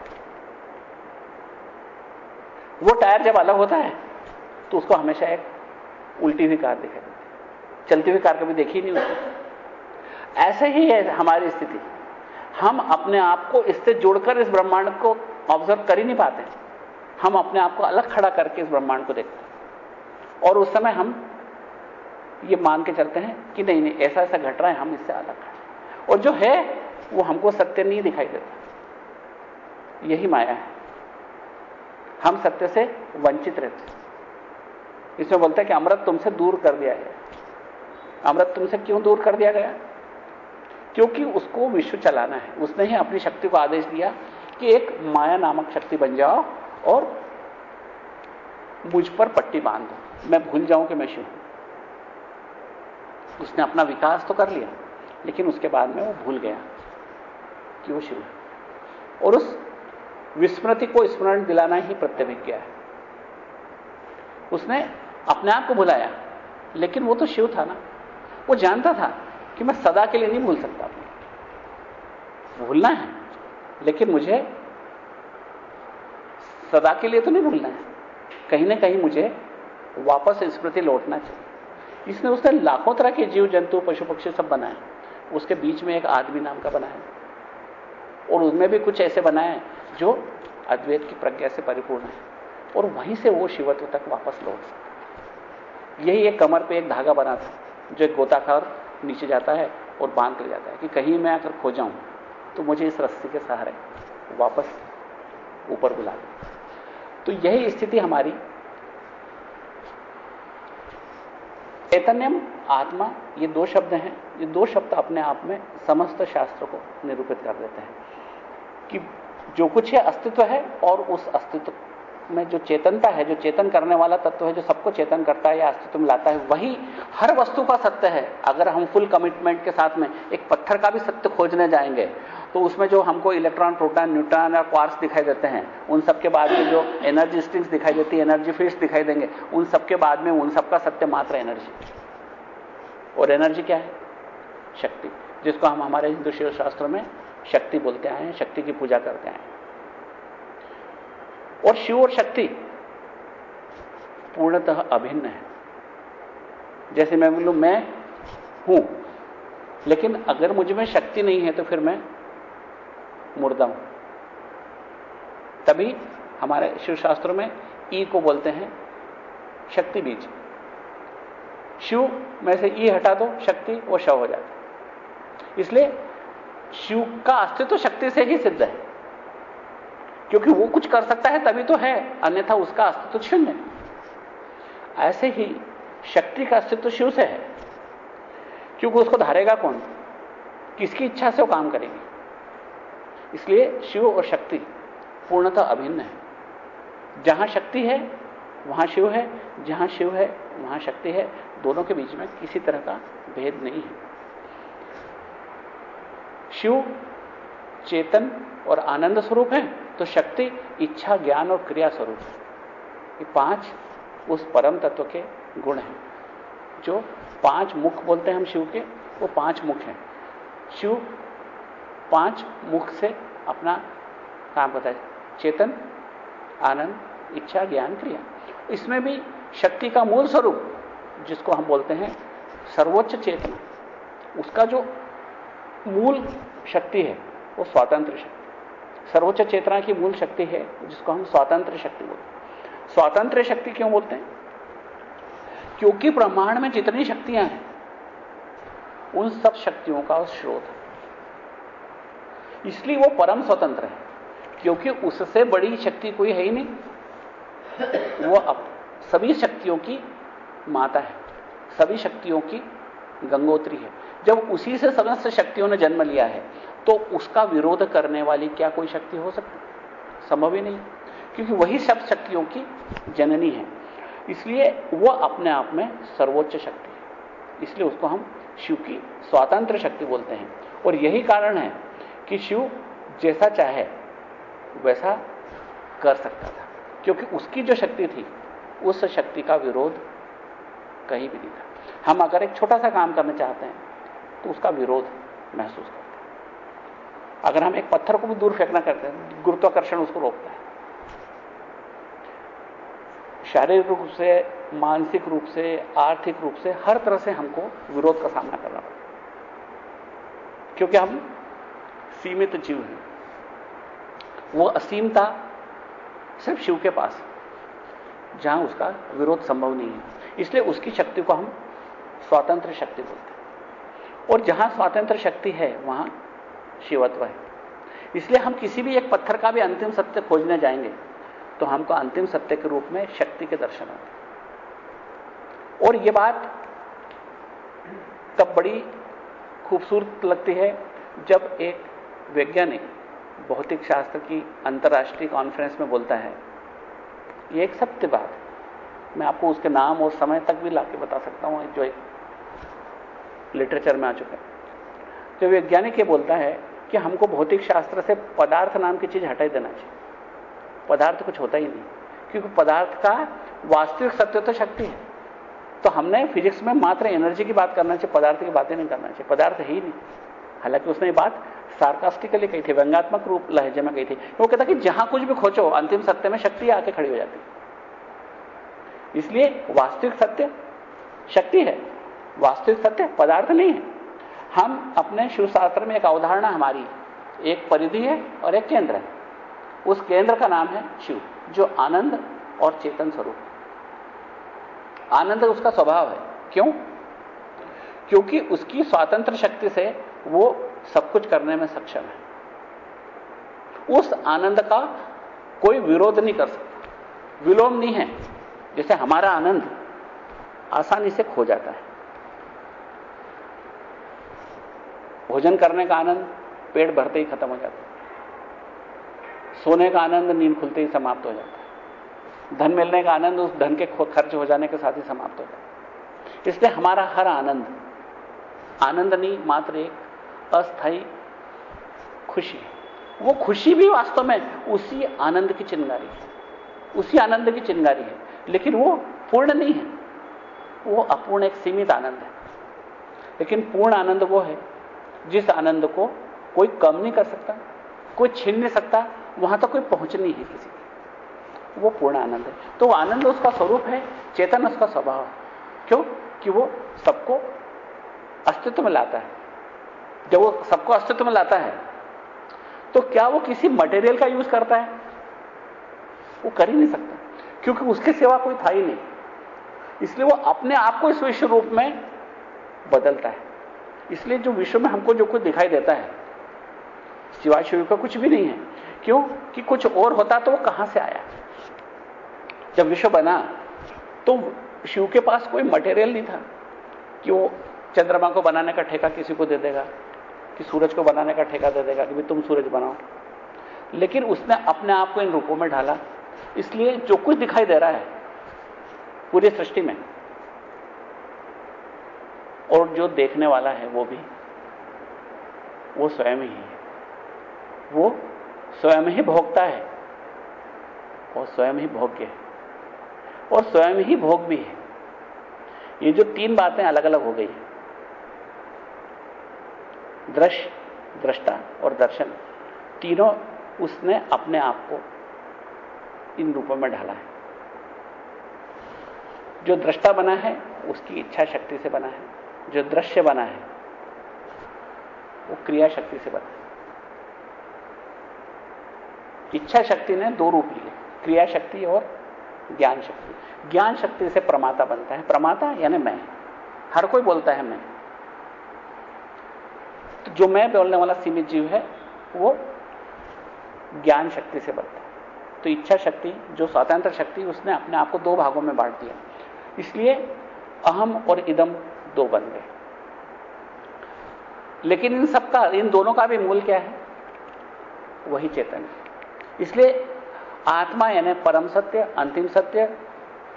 [SPEAKER 1] वो टायर जब अलग होता है तो उसको हमेशा एक उल्टी हुई कार दिखाई देती है। चलती हुई कार कभी देखी नहीं होती ऐसे ही है हमारी स्थिति। हम अपने आप को इससे जोड़कर इस ब्रह्मांड को ऑब्ज़र्व कर ही नहीं पाते। हम अपने आप को अलग खड़ा करके इस ब्रह्मांड को देखते हैं। और उस समय हम ये मान के चलते हैं कि नहीं नहीं, ऐसा ऐसा घट रहा है, हम इससे अलग हैं। और जो है, वो हमको सत्य नहीं दिखाई देता। यही माया है। हम सत्य से वंचित रहते इसमें बोलता है कि अमृत तुमसे दूर कर दिया गया अमृत तुमसे क्यों दूर कर दिया गया? क्योंकि उसको विश्व चलाना है। उसने ही अपनी शक्ति को आदेश दिया कि एक माया नामक शक्ति बन जाओ और मुझ पर पट्टी बाँध। दो मैं भूल जाऊँ कि मैं शिव हूँ। उसने अपना विकास तो कर लिया, लेकिन उसके बाद में वो भूल गया कि वो शिव और उस विस्मृति को स्मरण दिलाना ही प्रत्यभिज्ञा है। उसने अपने आप को भुलाया, लेकिन वो तो शिव था ना। वो जानता था कि मैं सदा के लिए नहीं भूल सकता। भूलना है, लेकिन मुझे सदा के लिए तो नहीं भूलना है। कहीं ना कहीं मुझे वापस स्मृति लौटना चाहिए। इसने उसने लाखों तरह के जीव, जंतु, पशु, पक्षी सब बनाए। उसके बीच में एक आदमी नाम का बनाया। और उनमें भी कुछ ऐसे बनाए जो अद्वैत की प्रज्ञा से परिपूर्ण है। और वहीं से वो शिवत्व तक वापस लौट सकता यही एक कमर पे एक धागा बना था, जो एक गोताखार नीचे जाता है और बाँध कर जाता है कि कहीं मैं अगर खो जाऊँ तो मुझे इस रस्सी के सहारे वापस ऊपर बुला दे। तो यही स्थिति हमारी चैतन्यम, आत्मा, ये दो शब्द हैं, ये दो शब्द अपने आप में समस्त शास्त्र को निरूपित कर देते हैं। कि जो कुछ है अस्तित्व है और उस अस्तित्व में जो चेतनता है, जो चेतन करने वाला तत्व है, जो सबको चेतन करता है या अस्तित्व में लाता है, वही हर वस्तु का सत्य है। अगर हम फुल कमिटमेंट के साथ में एक पत्थर का भी सत्य खोजने जाएँगे तो उसमें जो हमको इलेक्ट्रॉन प्रोटॉन न्यूट्रॉन और क्वार्स दिखाई देते हैं, उन सबके बाद में जो एनर्जी स्ट्रिंग्स दिखाई देती है एनर्जी फील्ड्स दिखाई देंगे, उन सबके बाद में, उन सबका सत्य मात्र एनर्जी और एनर्जी क्या है? शक्ति, जिसको हम हमारे हिंदू शिव शास्त्रों में शक्ति बोलते हैं, शक्ति की पूजा करते आए और शिव और शक्ति पूर्णतः अभिन्न है। जैसे मैं बोलूँ, मैं हूँ, लेकिन अगर मुझमें शक्ति नहीं है तो फिर मैं मुर्दा हूँ तभी हमारे शिव शास्त्रों में ई को बोलते हैं शक्ति बीज। शिव में से ई हटा दो, शक्ति वो शव हो जाती इसलिए शिव का अस्तित्व तो शक्ति से ही सिद्ध है। क्योंकि वो कुछ कर सकता है तभी तो है, अन्यथा उसका अस्तित्व शून्य ऐसे ही शक्ति का अस्तित्व शिव से है। क्योंकि उसको धारेगा कौन? किसकी इच्छा से वो काम करेगी? इसलिए शिव और शक्ति पूर्णतः अभिन्न है। जहाँ शक्ति है, वहाँ शिव है, जहाँ शिव है, वहाँ शक्ति है, दोनों के बीच में किसी तरह का भेद नहीं है। शिव चेतन और आनंद स्वरूप है तो शक्ति इच्छा, ज्ञान और क्रिया स्वरूप है। ये पाँच उस परम तत्व के गुण हैं। जो पाँच मुख बोलते हैं हम शिव के, वो पाँच मुख हैं। शिव पाँच मुख से अपना काम करता है। चेतन, आनंद, इच्छा, ज्ञान, क्रिया। इसमें भी शक्ति का मूल स्वरूप, जिसको हम बोलते हैं सर्वोच्च चेतना, उसका जो मूल शक्ति है, वो स्वातंत्र शक्ति। सर्वोच्च चेतना की मूल शक्ति है, जिसको हम स्वातंत्र शक्ति बोलते हैं। स्वातंत्र शक्ति क्यों बोलते हैं? क्योंकि ब्रह्मांड में जितनी शक्तियाँ हैं, उन सब शक्तियों का स्रोत है। इसलिए वो परम स्वतंत्र है, क्योंकि उससे बड़ी शक्ति कोई है ही नहीं। वो अब सभी शक्तियों की माता है, सभी शक्तियों की गंगोत्री है। जब उसी से समस्त शक्तियों ने जन्म लिया है तो उसका विरोध करने वाली क्या कोई शक्ति हो सकती? संभव ही नहीं, क्योंकि वही सब शक्तियों की जननी है। इसलिए वह अपने आप में सर्वोच्च शक्ति है। इसलिए उसको हम शिव की स्वातंत्र शक्ति बोलते हैं। और यही कारण है कि शिव जैसा चाहे, वैसा कर सकता था। क्योंकि उसकी जो शक्ति थी, उस शक्ति का विरोध कहीं भी नहीं था। हम अगर एक छोटा सा काम करना चाहते हैं तो उसका विरोध महसूस करते हैं। अगर हम एक पत्थर को भी दूर फेंकना करते हैं, गुरुत्वाकर्षण उसको रोकता है। शारीरिक रूप से, मानसिक रूप से, आर्थिक रूप से, हर तरह से हमको विरोध का सामना करना पड़ता है। क्योंकि हम सीमित जीव है। वो असीमता सिर्फ़ शिव के पास है, जहाँ उसका विरोध संभव नहीं है। इसलिए उसकी शक्ति को हम स्वतंत्र शक्ति बोलते हैं। और जहाँ स्वतंत्र शक्ति है, वहाँ शिवत्व है। इसलिए हम किसी भी एक पत्थर का भी अंतिम सत्य खोजने जाएँगे तो हमको अंतिम सत्य के रूप में शक्ति के दर्शन होते और यह बात तब बड़ी खूबसूरत लगती है जब एक वैज्ञानिक भौतिक शास्त्र की अंतर्राष्ट्रीय कॉन्फ्रेंस में बोलता है, ये एक सत्य बात मैं आपको उसके नाम और समय तक भी लाके बता सकता हूँ, जो एक लिटरेचर में आ चुका है। जो वैज्ञानिक ये बोलता है कि हमको भौतिक शास्त्र से पदार्थ नाम की चीज़ हटाई देना चाहिए। पदार्थ कुछ होता ही नहीं, क्योंकि पदार्थ का वास्तविक सत्य तो शक्ति है। तो हमने फिजिक्स में मात्र एनर्जी की बात करना चाहिए, पदार्थ की बातें नहीं करना चाहिए। पदार्थ ही नहीं। हालाँकि उसने ये बात सार्कास्टिकली कही थी व्यंगात्मक रूप लहजे में कही थी। वो कहता कि जहाँ कुछ भी खोचो अंतिम सत्य में शक्ति आके खड़ी हो जाती। इसलिए वास्तविक सत्य शक्ति है, वास्तविक सत्य पदार्थ नहीं है। हम अपने शिवशास्त्र में एक अवधारणा हमारी, एक परिधि है और एक केंद्र है। उस केंद्र का नाम है शिव, जो आनंद और चेतन स्वरूप। आनंद उसका स्वभाव है। क्यों? क्योंकि उसकी स्वतंत्र शक्ति से वो सब कुछ करने में सक्षम है। उस आनंद का कोई विरोध नहीं कर सकता। विलोम नहीं है, जैसे हमारा आनंद आसानी से खो जाता है। भोजन करने का आनंद पेट भरते ही खत्म हो जाता है। सोने का आनंद नींद खुलते ही समाप्त हो जाता है। धन मिलने का आनंद उस धन के खर्च हो जाने के साथ ही समाप्त हो जाता है। इसलिए हमारा हर आनंद आनंद नहीं मात्र एक अस्थाई खुशी। वो खुशी भी वास्तव में उसी आनंद की चिंगारी है। उसी आनंद की चिंगारी है। लेकिन वो पूर्ण नहीं है। वो अपूर्ण एक सीमित आनंद है। लेकिन पूर्ण आनंद वो है, जिस आनंद को कोई कम नहीं कर सकता, कोई छीन नहीं सकता, वहाँ तक तो कोई पहुँच नहीं है किसी की। वो पूर्ण आनंद है। तो आनंद उसका स्वरूप है, चेतन उसका स्वभाव है। क्यों? कि वो सबको अस्तित्व में लाता है। जब वो सबको अस्तित्व में लाता है तो क्या वो किसी मटेरियल का यूज़ करता है? वो कर ही नहीं सकता। क्योंकि उसके सिवा कोई था ही नहीं। इसलिए वो अपने आप को इस विश्व रूप में बदलता है। इसलिए जो विश्व में हमको जो कुछ दिखाई देता है सिवाय शिव का कुछ भी नहीं है। क्यों? कि कुछ और होता तो वो कहाँ से आया? जब विश्व बना तो शिव के पास कोई मटेरियल नहीं था कि वो चंद्रमा को बनाने का ठेका किसी को दे देगा। कि सूरज को बनाने का ठेका दे देगा कि भाई तुम सूरज बनाओ। लेकिन उसने अपने आप को इन रूपों में ढाला। इसलिए जो कुछ दिखाई दे रहा है, पूरी सृष्टि में, और जो देखने वाला है वो भी, वो स्वयं ही है। वो स्वयं ही भोगता है, और स्वयं ही भोग्य है, और स्वयं ही भोग भी है। ये जो तीन बातें अलग अलग हो गई दृश्य दृष्टा और दर्शन। तीनों उसने अपने आप को इन रूपों में ढाला है। जो दृष्टा बना है, उसकी इच्छा शक्ति से बना है। जो दृश्य बना है, वो क्रिया शक्ति से बना है। इच्छा शक्ति ने दो रूप लिए, क्रिया शक्ति और ज्ञान शक्ति। ज्ञान शक्ति से प्रमाता बनता है। प्रमाता यानी मैं। हर कोई बोलता है मैं। जो मैं बोलने वाला सीमित जीव है, वो ज्ञान शक्ति से बनता है। तो इच्छा शक्ति, जो स्वतंत्र शक्ति, उसने अपने आप को दो भागों में बांट दिया। इसलिए अहम और इदम दो बन गए। लेकिन इन सबका, इन दोनों का भी मूल क्या है? वही चेतन है। इसलिए आत्मा यानी परम सत्य, अंतिम सत्य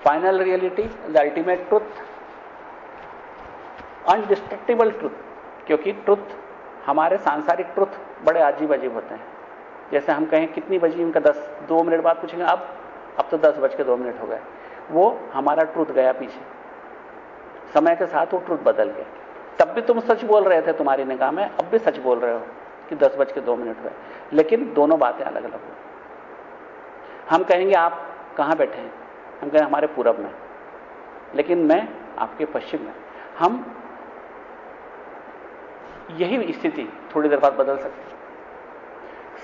[SPEAKER 1] final reality the ultimate truth indestructible truth क्योंकि ट्रुथ हमारे सांसारिक ट्रुथ बड़े अजीब अजीब होते हैं। जैसे हम कहें, कितनी बजी उनका दस? दो मिनट बाद पूछेंगे, अब अब तो दस बज के दो मिनट हो गए। वो हमारा ट्रुथ गया पीछे। समय के साथ वो ट्रुथ बदल गया। तब भी तुम सच बोल रहे थे, तुम्हारी निगाह में अब भी सच बोल रहे हो कि दस बज के दो मिनट हुए। लेकिन दोनों बातें अलग अलग हो हम कहेंगे, आप कहाँ बैठे हैं? हम कहें, हमारे पूरब में। लेकिन मैं आपके पश्चिम में। हम यही स्थिति थोड़ी देर बाद बदल सकते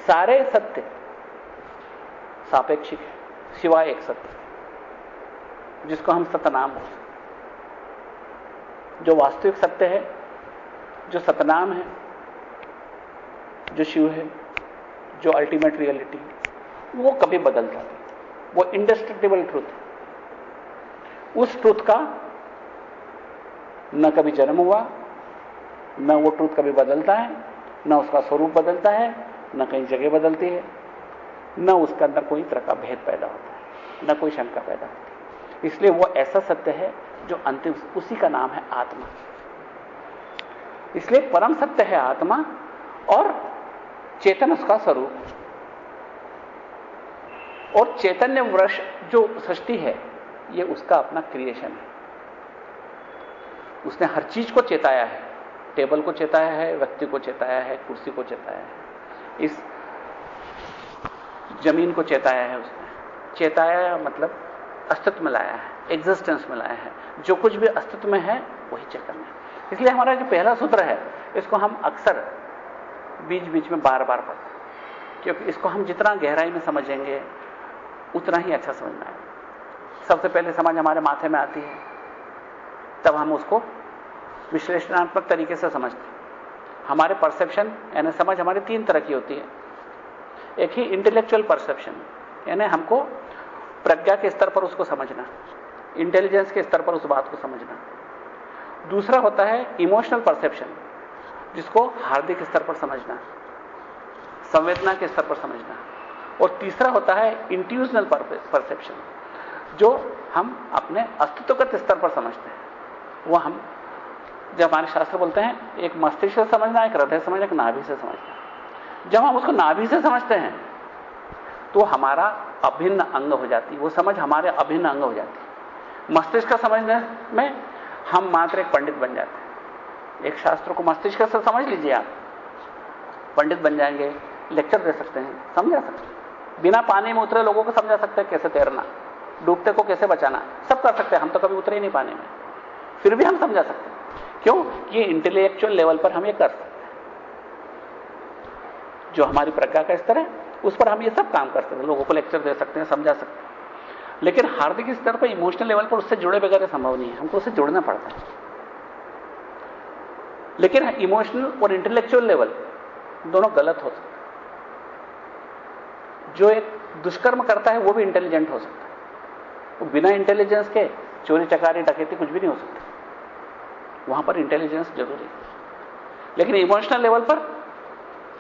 [SPEAKER 1] सारे सत्य सापेक्षिक है, सिवाय एक सत्य, जिसको हम सतनाम हो। जो वास्तविक सत्य है, जो सतनाम है, जो शिव है, जो अल्टीमेट रियलिटी है, वो कभी बदल जाती वो इंडस्ट्रक्टिबल ट्रूथ है। उस ट्रूथ का न कभी जन्म हुआ न वो ट्रूथ कभी बदलता है, न उसका स्वरूप बदलता है, न कहीं जगह बदलती है, न उसके अंदर कोई तरह का भेद पैदा होता है, न कोई शंका पैदा होती है। इसलिए वो ऐसा सत्य है जो अंतिम उसी का नाम है आत्मा। इसलिए परम सत्य है आत्मा और चेतन उसका स्वरूप। और चैतन्य वृक्ष जो सृष्टि है, ये उसका अपना क्रिएशन है। उसने हर चीज़ को चेताया है। टेबल को चेताया है, व्यक्ति को चेताया है, कुर्सी को चेताया है। इस ज़मीन को चेताया है उसने। चेताया मतलब अस्तित्व में लाया है एग्जिस्टेंस में लाया है। जो कुछ भी अस्तित्व में है, वही चेतन है। इसलिए हमारा जो पहला सूत्र है, इसको हम अक्सर बीच बीच में बार बार पढ़ते हैं। क्योंकि इसको हम जितना गहराई में समझेंगे, उतना ही अच्छा समझना है। सबसे पहले समझ हमारे माथे में आती है, तब हम उसको विश्लेषणात्मक तरीके से समझते हमारे परसेप्शन यानी समझ हमारी तीन तरह की होती है। एक ही इंटेलेक्चुअल परसेप्शन यानी हमको प्रज्ञा के स्तर पर उसको समझना इंटेलिजेंस के स्तर पर उस बात को समझना। दूसरा होता है इमोशनल परसेप्शन जिसको हार्दिक स्तर पर समझना, संवेदना के स्तर पर समझना। और तीसरा होता है इंट्यूजनल परसेप्शन जो हम अपने अस्तित्वगत स्तर पर समझते हैं। वह हम जब हमारे शास्त्र बोलते हैं, एक मस्तिष्क से समझना, एक हृदय समझना, एक नाभि से समझना। जब हम उसको नाभि से समझते हैं तो हमारा अभिन्न अंग हो जाती वो समझ हमारे अभिन्न अंग हो जाती मस्तिष्क का समझने में हम मात्र एक पंडित बन जाते हैं। एक शास्त्र को मस्तिष्क से समझ लीजिए आप। पंडित बन जाएँगे, लेक्चर दे सकते हैं, समझा सकते हैं। बिना पानी में उतरे लोगों को समझा सकते हैं कैसे तैरना, डूबते को कैसे बचाना, सब कर सकते हैं। हम तो कभी उतरे ही नहीं पानी में। फिर भी हम समझा सकते हैं। क्यों? ये इंटेलेक्चुअल लेवल पर हम ये कर सकते हैं। जो हमारी प्रज्ञा का स्तर है, उस पर हम ये सब काम कर सकते हैं। लोगों को लेक्चर दे सकते हैं, समझा सकते हैं। लेकिन हार्दिक स्तर पर इमोशनल लेवल पर उससे जुड़े बगैर संभव नहीं है। हमको उससे जुड़ना पड़ता है। लेकिन इमोशनल और इंटेलेक्चुअल लेवल दोनों गलत हो सकते हैं। जो एक दुष्कर्म करता है, वो भी इंटेलिजेंट हो सकता है। वो बिना इंटेलिजेंस के चोरी, चकारी, डकैती कुछ भी नहीं हो सकता। वहाँ पर इंटेलिजेंस ज़रूरी है। लेकिन इमोशनल लेवल पर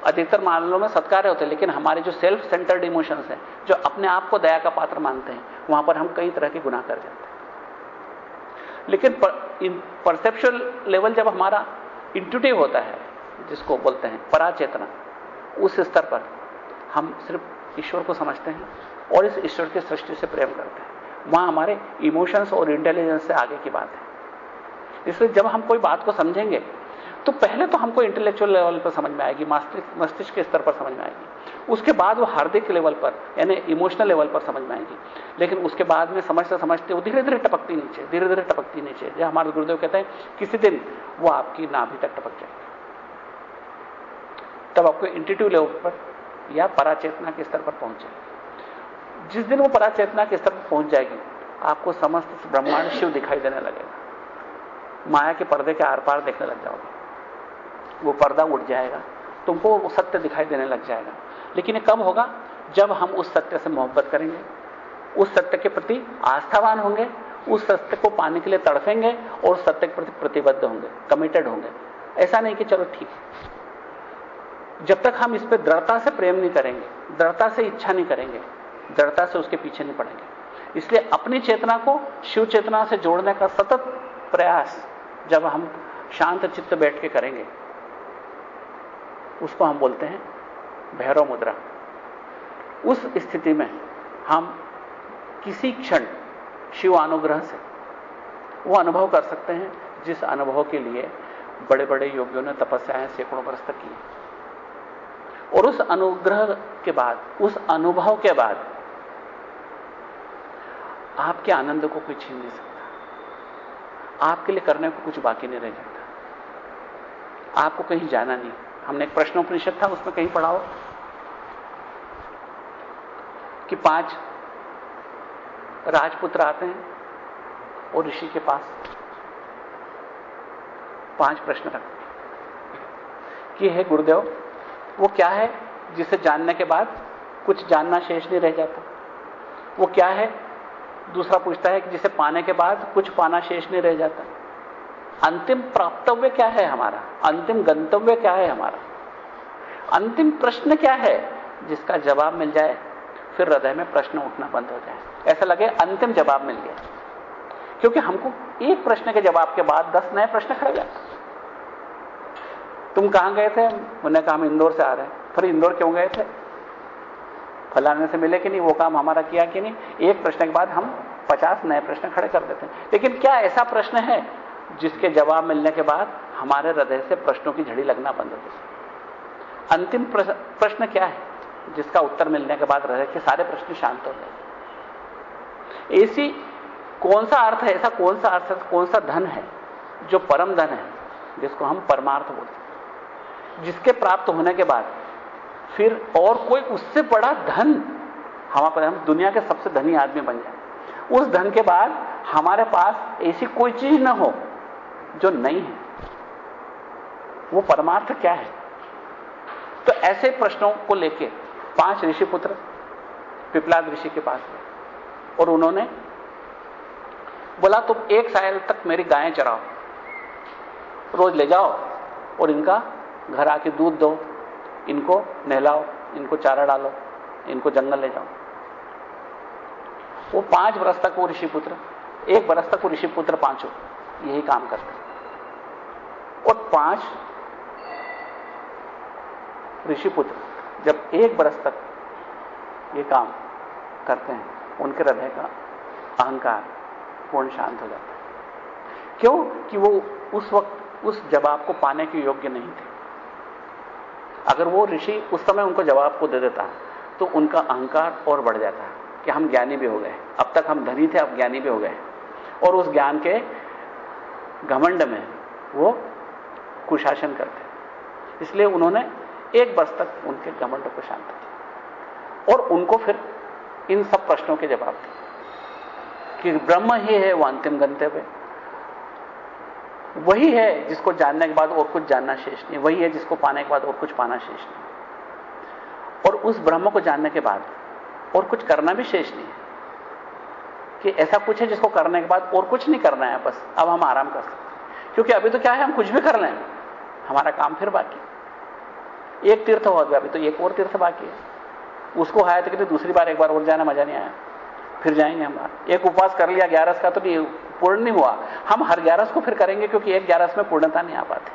[SPEAKER 1] अधिकतर मामलों में सत्कार्य होते हैं, लेकिन हमारे जो सेल्फ सेंटर्ड इमोशंस हैं, जो अपने आप को दया का पात्र मानते हैं, वहाँ पर हम कई तरह के गुनाह कर जाते हैं। लेकिन परसेप्शुअल लेवल जब हमारा इंट्यूटिव होता है, जिसको बोलते हैं पराचेतना, उस स्तर पर हम सिर्फ़ ईश्वर को समझते हैं और इस ईश्वर की सृष्टि से प्रेम करते हैं। वहाँ हमारे इमोशंस और इंटेलिजेंस से आगे की बात है। इसलिए जब हम कोई बात को समझेंगे तो पहले तो हमको इंटेलेक्चुअल लेवल पर समझ में आएगी, मस्तिष्क के स्तर पर समझ में आएगी। उसके बाद वो हार्दिक लेवल पर, यानी इमोशनल लेवल पर समझ में आएगी। लेकिन उसके बाद में समझते समझते वो धीरे धीरे टपकती नीचे, धीरे धीरे टपकती नीचे। जब हमारे गुरुदेव कहते हैं, किसी दिन वो आपकी नाभि तक टपक जाएगी। तब आपको इंटीट्यू लेवल पर या पराचेतना के स्तर पर पहुँच जाएगी। जिस दिन वो पराचेतना के स्तर पर पहुँच जाएगी, आपको समस्त ब्रह्मांड शिव दिखाई देने लगेगा। माया के पर्दे के आर पार देखने लग जाओगे। वो पर्दा उठ जाएगा, तुमको वो सत्य दिखाई देने लग जाएगा। लेकिन ये कब होगा? जब हम उस सत्य से मोहब्बत करेंगे, उस सत्य के प्रति आस्थावान होंगे, उस सत्य को पाने के लिए तड़फेंगे और सत्य के प्रति प्रतिबद्ध होंगे कमिटेड होंगे। ऐसा नहीं कि चलो ठीक जब तक हम इस पर दृढ़ता से प्रेम नहीं करेंगे, दृढ़ता से इच्छा नहीं करेंगे, दृढ़ता से उसके पीछे नहीं पड़ेंगे। इसलिए अपनी चेतना को शिव चेतना से जोड़ने का सतत प्रयास जब हम शांत चित्त बैठ के करेंगे, उसको हम बोलते हैं भैरव मुद्रा। उस स्थिति में हम किसी क्षण शिव अनुग्रह से वो अनुभव कर सकते हैं, जिस अनुभव के लिए बड़े बड़े योगियों ने तपस्याएँ सैकड़ों वर्ष तक की। और उस अनुग्रह के बाद, उस अनुभव के बाद आपके आनंद को कोई छीन नहीं सकता आपके लिए करने को कुछ बाकी नहीं रह जाता। आपको कहीं जाना नहीं। हमने एक प्रश्नोपनिषद था, उसमें कहीं पढ़ाओ कि पाँच राजपुत्र आते हैं और ऋषि के पास पाँच प्रश्न रखते कि है गुरुदेव, वो क्या है जिसे जानने के बाद कुछ जानना शेष नहीं रह जाता? वो क्या है दूसरा पूछता है कि जिसे पाने के बाद कुछ पाना शेष नहीं रह जाता। अंतिम प्राप्तव्य क्या है हमारा? अंतिम गंतव्य क्या है हमारा? अंतिम प्रश्न क्या है? जिसका जवाब मिल जाए, फिर हृदय में प्रश्न उठना बंद हो जाए। ऐसा लगे अंतिम जवाब मिल गया। क्योंकि हमको एक प्रश्न के जवाब के बाद दस नए प्रश्न खड़े जाते तुम कहाँ गए थे? उन्हें कहा, हम इंदौर से आ रहे हैं। फिर इंदौर क्यों गए थे? फलाने से मिले कि नहीं, वो काम हमारा किया कि नहीं? एक प्रश्न के बाद हम पचास नए प्रश्न खड़े कर देते हैं। लेकिन क्या ऐसा प्रश्न है जिसके जवाब मिलने के बाद हमारे हृदय से प्रश्नों की झड़ी लगना बंद हो जाए अंतिम प्रश्न क्या है जिसका उत्तर मिलने के बाद हृदय के सारे प्रश्न शांत हो गए ऐसी कौन सा अर्थ है, ऐसा कौन सा अर्थ कौन सा धन है जो परम धन है, जिसको हम परमार्थ बोलते हैं? जिसके प्राप्त होने के बाद फिर और कोई उससे बड़ा धन हमारे हम दुनिया के सबसे धनी आदमी बन जाए। उस धन के बाद हमारे पास ऐसी कोई चीज़ ना हो जो नहीं है। वो परमार्थ क्या है? तो ऐसे प्रश्नों को लेके पाँच ऋषि पुत्र पिपलाद ऋषि के पास गए और उन्होंने बोला, तुम एक साल तक मेरी गायें चराओ, रोज ले जाओ और इनका घर आके दूध दो। इनको नहलाओ, इनको चारा डालो, इनको जंगल ले जाओ। वो पाँच बरस तक वो ऋषि पुत्र एक बरस तक वो ऋषि पुत्र पाँचों यही काम करते और पाँच ऋषिपुत्र जब एक बरस तक ये काम करते हैं, उनके हृदय का अहंकार पूर्ण शांत हो जाता है। क्यों? कि वो उस वक्त, उस जवाब को पाने के योग्य नहीं थे। अगर वो ऋषि उस समय उनको जवाब को दे देता तो उनका अहंकार और बढ़ जाता कि हम ज्ञानी भी हो गए। अब तक हम धनी थे, अब ज्ञानी भी हो गए। और उस ज्ञान के घमंड में वो कुशासन करते। इसलिए उन्होंने एक वर्ष तक उनके घमंड को शांत किया। और उनको फिर इन सब प्रश्नों के जवाब दिए कि ब्रह्म ही है वो अंतिम गंतव्य। वही है जिसको जानने के बाद और कुछ जानना शेष नहीं। वही है जिसको पाने के बाद और कुछ पाना शेष नहीं। और उस ब्रह्म को जानने के बाद और कुछ करना भी शेष नहीं है। कि ऐसा कुछ है जिसको करने के बाद और कुछ नहीं करना है बस, अब हम आराम कर सकते क्योंकि अभी तो क्या है, हम कुछ भी कर लें, हमारा काम फिर बाकी एक तीर्थ हो गया अभी तो एक और तीर्थ बाकी है। उसको आया तो कहते दूसरी बार एक बार और जाना, मज़ा नहीं आया। फिर जाएँगे हम एक उपवास कर लिया, ग्यारस का तो नहीं पूर्ण नहीं हुआ। हम हर ग्यारस को फिर करेंगे क्योंकि एक ग्यारस में पूर्णता नहीं आ पाती।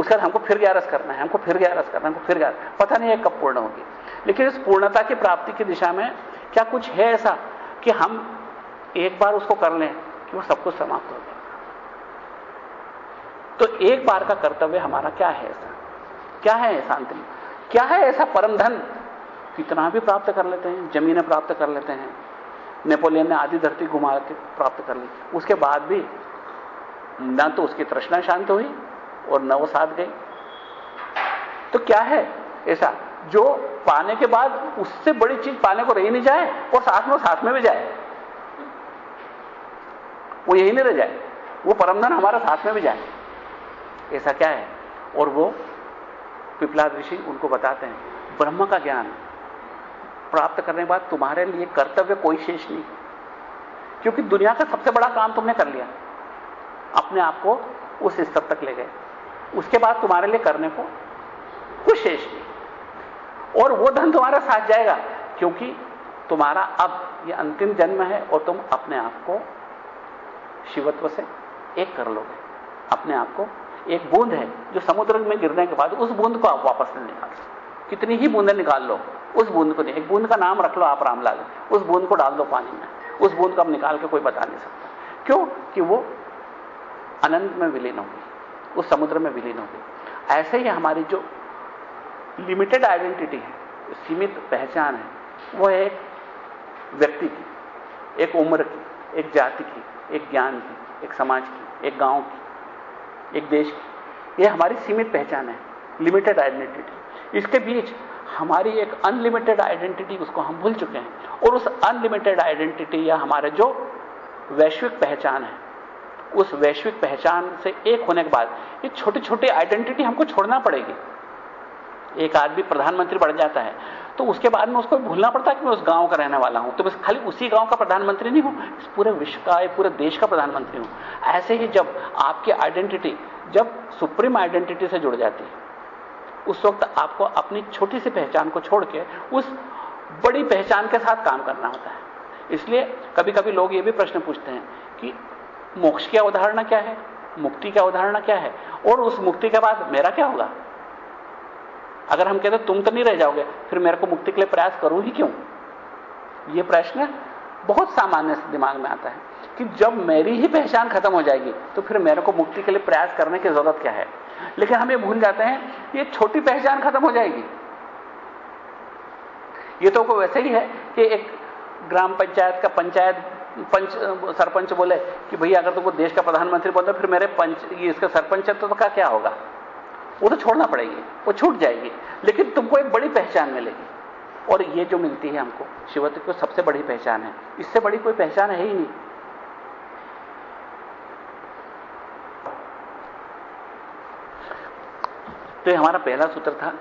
[SPEAKER 1] उसके बाद हमको फिर ग्यारस करना है, हमको फिर ग्यारस करना है, हमको फिर ग्यारस। पता नहीं है कब पूर्ण होगी। लेकिन इस पूर्णता की प्राप्ति की दिशा में क्या कुछ है ऐसा कि हम एक बार उसको कर लें कि वो सब कुछ समाप्त हो जाए? तो एक बार का कर्तव्य हमारा क्या है ऐसा? क्या है ऐसा अंतिम? क्या है ऐसा परम धन? कितना भी प्राप्त कर लेते हैं, जमीनें प्राप्त कर लेते हैं नेपोलियन ने आधी धरती घुमा के प्राप्त कर ली। उसके बाद भी न तो उसकी तृष्णा शांत हुई और न वो साथ गई। तो क्या है ऐसा? जो पाने के बाद उससे बड़ी चीज़ पाने को रही नहीं जाए और साथ में साथ में भी जाए। वो यही नहीं रह जाए। वो परमधन हमारा साथ में भी जाए। ऐसा क्या है? और वो पिपलाद ऋषि उनको बताते हैं, ब्रह्म का ज्ञान। प्राप्त करने के बाद तुम्हारे लिए कर्तव्य कोई शेष नहीं। क्योंकि दुनिया का सबसे बड़ा काम तुमने कर लिया। अपने आप को उस स्तर तक ले गए। उसके बाद तुम्हारे लिए करने को कुछ शेष नहीं। और वो धन तुम्हारा साथ जाएगा, क्योंकि तुम्हारा अब ये अंतिम जन्म है और तुम अपने आप को शिवत्व से एक कर लोगे। अपने आप को एक बूंद है जो समुद्र में गिरने के बाद उस बूंद को आप वापस नहीं निकाल सकते। कितनी ही बूंदें निकाल लो, उस बूंद को नहीं, एक बूंद का नाम रख लो आप रामलाल, उस बूंद को डाल दो पानी में, उस बूंद को अब निकाल के कोई बता नहीं सकता। क्यों? कि वो अनंत में विलीन होगी, उस समुद्र में विलीन होगी। ऐसे ही हमारी जो लिमिटेड आइडेंटिटी है, सीमित पहचान है, वो है एक व्यक्ति की, एक उम्र की, एक जाति की, एक ज्ञान की, एक समाज की, एक गाँव की, एक देश की। ये हमारी सीमित पहचान है लिमिटेड आइडेंटिटी इसके बीच हमारी एक अनलिमिटेड आइडेंटिटी उसको हम भूल चुके हैं। और उस अनलिमिटेड आइडेंटिटी या हमारे जो वैश्विक पहचान है, उस वैश्विक पहचान से एक होने के बाद ये छोटी छोटी आइडेंटिटी हमको छोड़ना पड़ेगी। एक आदमी प्रधानमंत्री बन जाता है तो उसके बाद में उसको भूलना पड़ता है कि मैं उस गाँव का रहने वाला हूँ। तो बस खाली उसी गाँव का प्रधानमंत्री नहीं हूँ इस पूरे विश्व का या पूरे देश का प्रधानमंत्री हूँ। ऐसे ही जब आपकी आइडेंटिटी जब सुप्रीम आइडेंटिटी से जुड़ जाती है उस वक्त आपको अपनी छोटी सी पहचान को छोड़ के उस बड़ी पहचान के साथ काम करना होता है। इसलिए कभी कभी लोग ये भी प्रश्न पूछते हैं कि मोक्ष की अवधारणा क्या है? मुक्ति की अवधारणा क्या है? और उस मुक्ति के बाद मेरा क्या होगा? अगर हम कहते तुम तो नहीं रह जाओगे, फिर मेरे को मुक्ति के लिए प्रयास करूँ ही क्यों? यह प्रश्न बहुत सामान्य दिमाग में आता है कि जब मेरी ही पहचान खत्म हो जाएगी तो फिर मेरे को मुक्ति के लिए प्रयास करने की ज़रूरत क्या है? लेकिन हम ये भूल जाते हैं ये छोटी पहचान खत्म हो जाएगी। ये तो को वैसे ही है कि एक ग्राम पंचायत का पंचायत पंच सरपंच बोले कि भैया अगर तुमको देश का प्रधानमंत्री बोलते फिर मेरे पंच ये इसका सरपंच तो, तो का क्या होगा? वो तो छोड़ना पड़ेगी वो छूट जाएगी। लेकिन तुमको एक बड़ी पहचान मिलेगी। और ये जो मिलती है हमको शिवत्व की सबसे बड़ी पहचान है। इससे बड़ी कोई पहचान है ही नहीं। तो ये हमारा पहला सूत्र था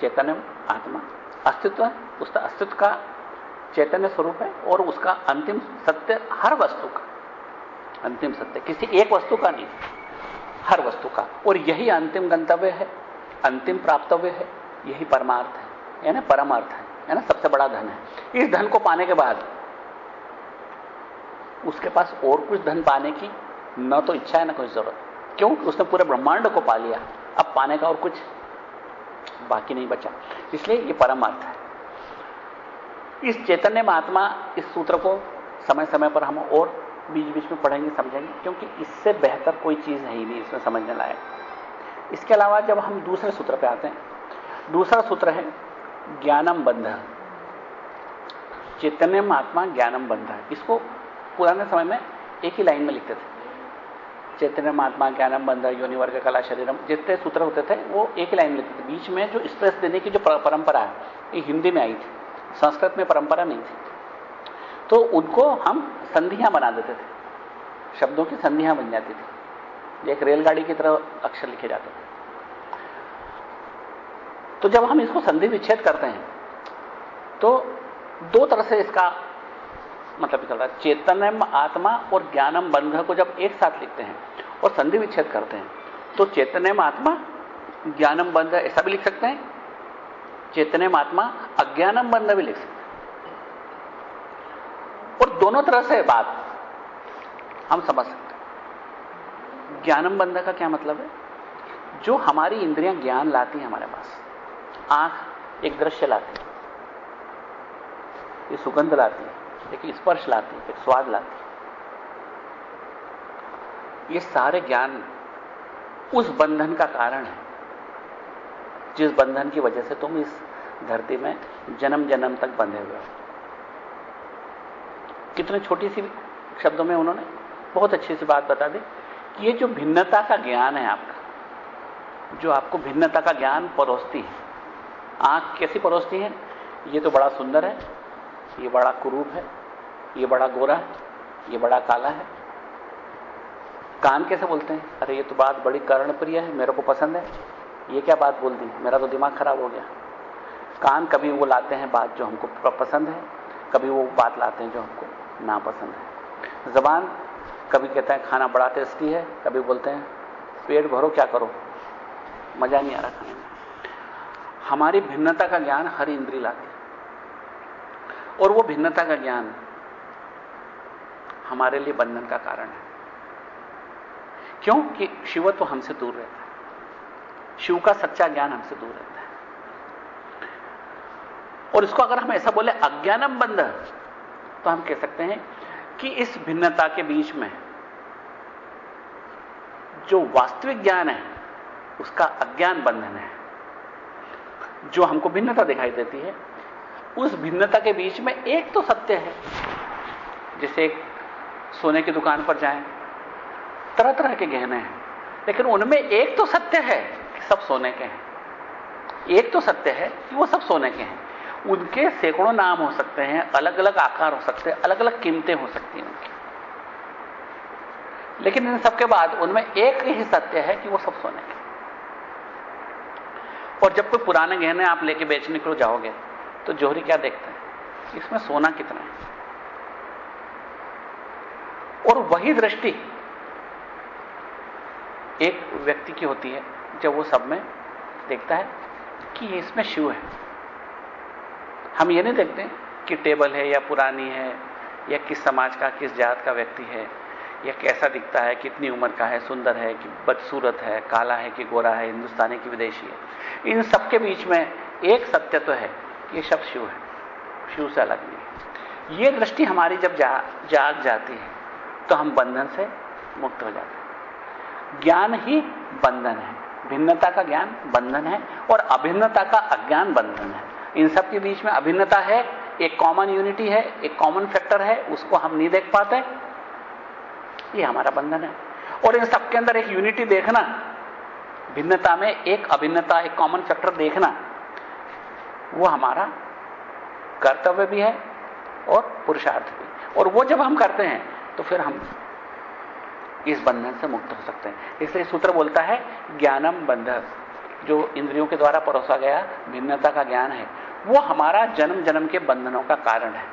[SPEAKER 1] चैतन्य आत्मा। अस्तित्व उसका अस्तित्व का चैतन्य स्वरूप है और उसका अंतिम सत्य हर वस्तु का, अंतिम सत्य, किसी एक वस्तु का नहीं, हर वस्तु का। और यही अंतिम गंतव्य है, अंतिम प्राप्तव्य है, यही परमार्थ है, यानी परम अर्थ है है ना सबसे बड़ा धन है। इस धन को पाने के बाद, उसके पास और कुछ धन पाने की न तो इच्छा है, ना कोई ज़रूरत। क्यों उसने पूरे ब्रह्मांड को पा लिया। अब पाने का और कुछ बाकी नहीं बचा। इसलिए ये परम अर्थ है। इस चैतन्य महात्मा इस सूत्र को समय समय पर हम और बीच बीच में पढ़ेंगे, समझेंगे, क्योंकि इससे बेहतर कोई चीज़ है ही नहीं, इसमें समझने लायक। इसके अलावा जब हम दूसरे सूत्र पे आते हैं, दूसरा सूत्र है ज्ञानम बंध। चैतन्य महात्मा ज्ञानम बंध इसको पुराने समय में एक ही लाइन में लिखते थे। चैतन्य महात्मा ज्ञानम बंध योनिवर्ग कला शरीरम, जितने सूत्र होते थे, वो एक ही लाइन में लिखते थे। बीच में जो स्ट्रेस देने की जो परंपरा है, ये हिंदी में आई थी। संस्कृत में परंपरा नहीं थी। तो उनको हम संधियाँ बना देते थे। शब्दों की संधियाँ बन जाती थी। एक रेलगाड़ी की तरह अक्षर लिखे जाते थे। तो जब हम इसको संधि विच्छेद करते हैं तो दो तरह से इसका मतलब निकल रहा है। चेतनम, आत्मा और ज्ञानम बंध को जब एक साथ लिखते हैं और संधि विच्छेद करते हैं तो चैतन्यम आत्मा, ज्ञानम बंध ऐसा भी लिख सकते हैं। चैतन्यम आत्मा, अज्ञानम बंध भी लिख सकते हैं। और दोनों तरह से बात हम समझ सकते हैं। ज्ञानम बंध का क्या मतलब है? जो हमारी इंद्रियाँ ज्ञान लाती हैं हमारे पास, आँख एक दृश्य लाती है, ये सुगंध लाती है एक स्पर्श लाती है एक स्वाद लाती है। ये सारे ज्ञान उस बंधन का कारण है, जिस बंधन की वजह से तुम इस धरती में जन्म जन्म तक बंधे हुए हो। कितने छोटी सी शब्दों में उन्होंने बहुत अच्छी सी बात बता दी कि ये जो भिन्नता का ज्ञान है आपका, जो आपको भिन्नता का ज्ञान परोसती है, आँख कैसी परोसती है? ये तो बड़ा सुंदर है, ये बड़ा कुरूप है ये बड़ा गोरा है, ये बड़ा काला है। कान कैसे बोलते हैं? अरे, ये तो बात बड़ी कर्ण प्रिय है, मेरे को पसंद है। ये क्या बात बोल दी? मेरा तो दिमाग खराब हो गया। कान कभी वो लाते हैं बात जो हमको पसंद है, कभी वो बात लाते हैं जो हमको नापसंद है। जबान कभी कहता है, खाना बड़ा टेस्टी है, कभी बोलते हैं, पेट भरो, क्या करो? मज़ा नहीं आ रहा खाने में। हमारी भिन्नता का ज्ञान हर इंद्री लाती और वो भिन्नता का ज्ञान हमारे लिए बंधन का कारण है। क्यों? कि तो हमसे दूर रहता है। शिव का सच्चा ज्ञान हमसे दूर रहता है। और इसको अगर हम ऐसा बोले अज्ञानम बंध तो हम कह सकते हैं कि इस भिन्नता के बीच में जो वास्तविक ज्ञान है, उसका अज्ञान बंधन है। जो हमको भिन्नता दिखाई देती है, उस भिन्नता के बीच में एक तो सत्य है। जैसे एक सोने की दुकान पर जाएँ। तरह तरह के गहने हैं। लेकिन उनमें एक तो सत्य है कि सब सोने के हैं। एक तो सत्य है कि वो सब सोने के हैं। उनके सैकड़ों नाम हो सकते हैं अलग अलग आकार हो सकते हैं अलग अलग कीमतें हो सकती हैं उनकी। लेकिन इन सबके बाद उनमें एक ही सत्य है कि वो सब सोने के और जब कोई पुराने गहने आप लेके बेचने के लिए जाओगे तो जोहरी क्या देखते हैं? इसमें सोना कितना है? और वही दृष्टि एक व्यक्ति की होती है जब वो सब में देखता है कि इसमें शिव है। हम ये नहीं देखते कि टेबल है या पुरानी है या किस समाज का किस जात का व्यक्ति है या कैसा दिखता है कितनी उम्र का है सुंदर है कि बदसूरत है काला है कि गोरा है हिंदुस्तानी की विदेशी है। इन सबके बीच में एक सत्य तो है कि ये शब्द शिव है। शिव से अलग नहीं है। ये दृष्टि हमारी जब जा, जाग जाती है तो हम बंधन से मुक्त हो जाते ज्ञान ही बंधन है। भिन्नता का ज्ञान बंधन है और अभिन्नता का अज्ञान बंधन है। इन सब के बीच में अभिन्नता है, एक कॉमन यूनिटी है, एक कॉमन फैक्टर है, उसको हम नहीं देख पाते। ये हमारा बंधन है। और इन सबके अंदर एक यूनिटी देखना, भिन्नता में एक अभिन्नता, एक कॉमन फैक्टर देखना, वो हमारा कर्तव्य भी है और पुरुषार्थ भी। और वो जब हम करते हैं तो फिर हम इस बंधन से मुक्त हो सकते हैं। इसलिए सूत्र बोलता है, ज्ञानम बंध। जो इंद्रियों के द्वारा परोसा गया भिन्नता का ज्ञान है, वो हमारा जन्म जन्म के बंधनों का कारण है।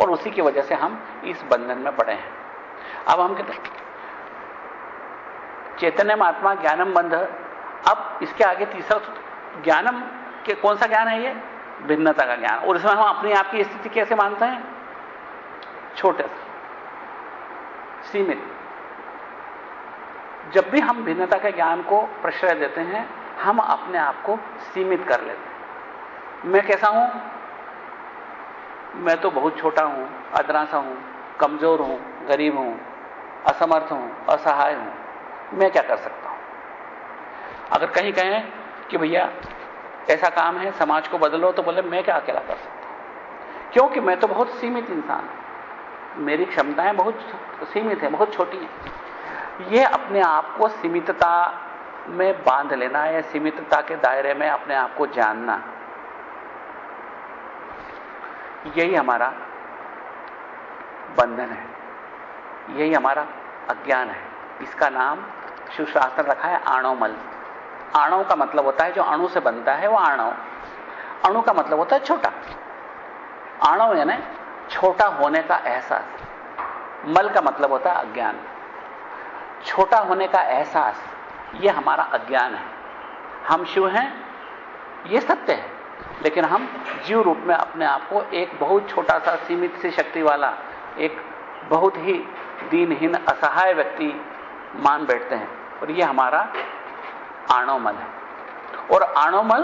[SPEAKER 1] और उसी की वजह से हम इस बंधन में पड़े हैं। अब हम कहते चैतन्य महात्मा ज्ञानम बंध। अब इसके आगे तीसरा ज्ञानम के कौन सा ज्ञान है ये? भिन्नता का ज्ञान। और इसमें हम अपने आप की स्थिति कैसे मानते हैं? छोटे सीमित जब भी हम भिन्नता के ज्ञान को प्रश्रय देते हैं, हम अपने आप को सीमित कर लेते हैं। मैं कैसा हूँ? मैं तो बहुत छोटा हूँ अदरासा हूँ, कमज़ोर हूँ, गरीब हूँ, असमर्थ हूँ, असहाय हूँ। मैं क्या कर सकता हूँ? अगर कहीं कहें कि भैया, ऐसा काम है, समाज को बदलो तो बोले, मैं क्या अकेला कर सकता हूँ? क्योंकि मैं तो बहुत सीमित इंसान हूँ। मेरी क्षमताएँ बहुत सीमित है, बहुत छोटी है। यह अपने आप को सीमितता में बाँध लेना, या सीमितता के दायरे में अपने आप को जानना, यही हमारा बंधन है। यही हमारा अज्ञान है। इसका नाम शिव शास्त्र रखा है आणोमल। आणव का मतलब होता है, जो अणु से बनता है, वो आणव अणु का मतलब होता है छोटा। आणव यानी छोटा होने का एहसास। मल का मतलब होता है अज्ञान। छोटा होने का एहसास, ये हमारा अज्ञान है। हम शिव हैं, ये सत्य है। लेकिन हम जीव रूप में अपने आप को एक बहुत छोटा सा, सीमित सी शक्ति वाला, एक बहुत ही दीनहीन, असहाय व्यक्ति मान बैठते हैं। और ये हमारा आणोमल है। और आणोमल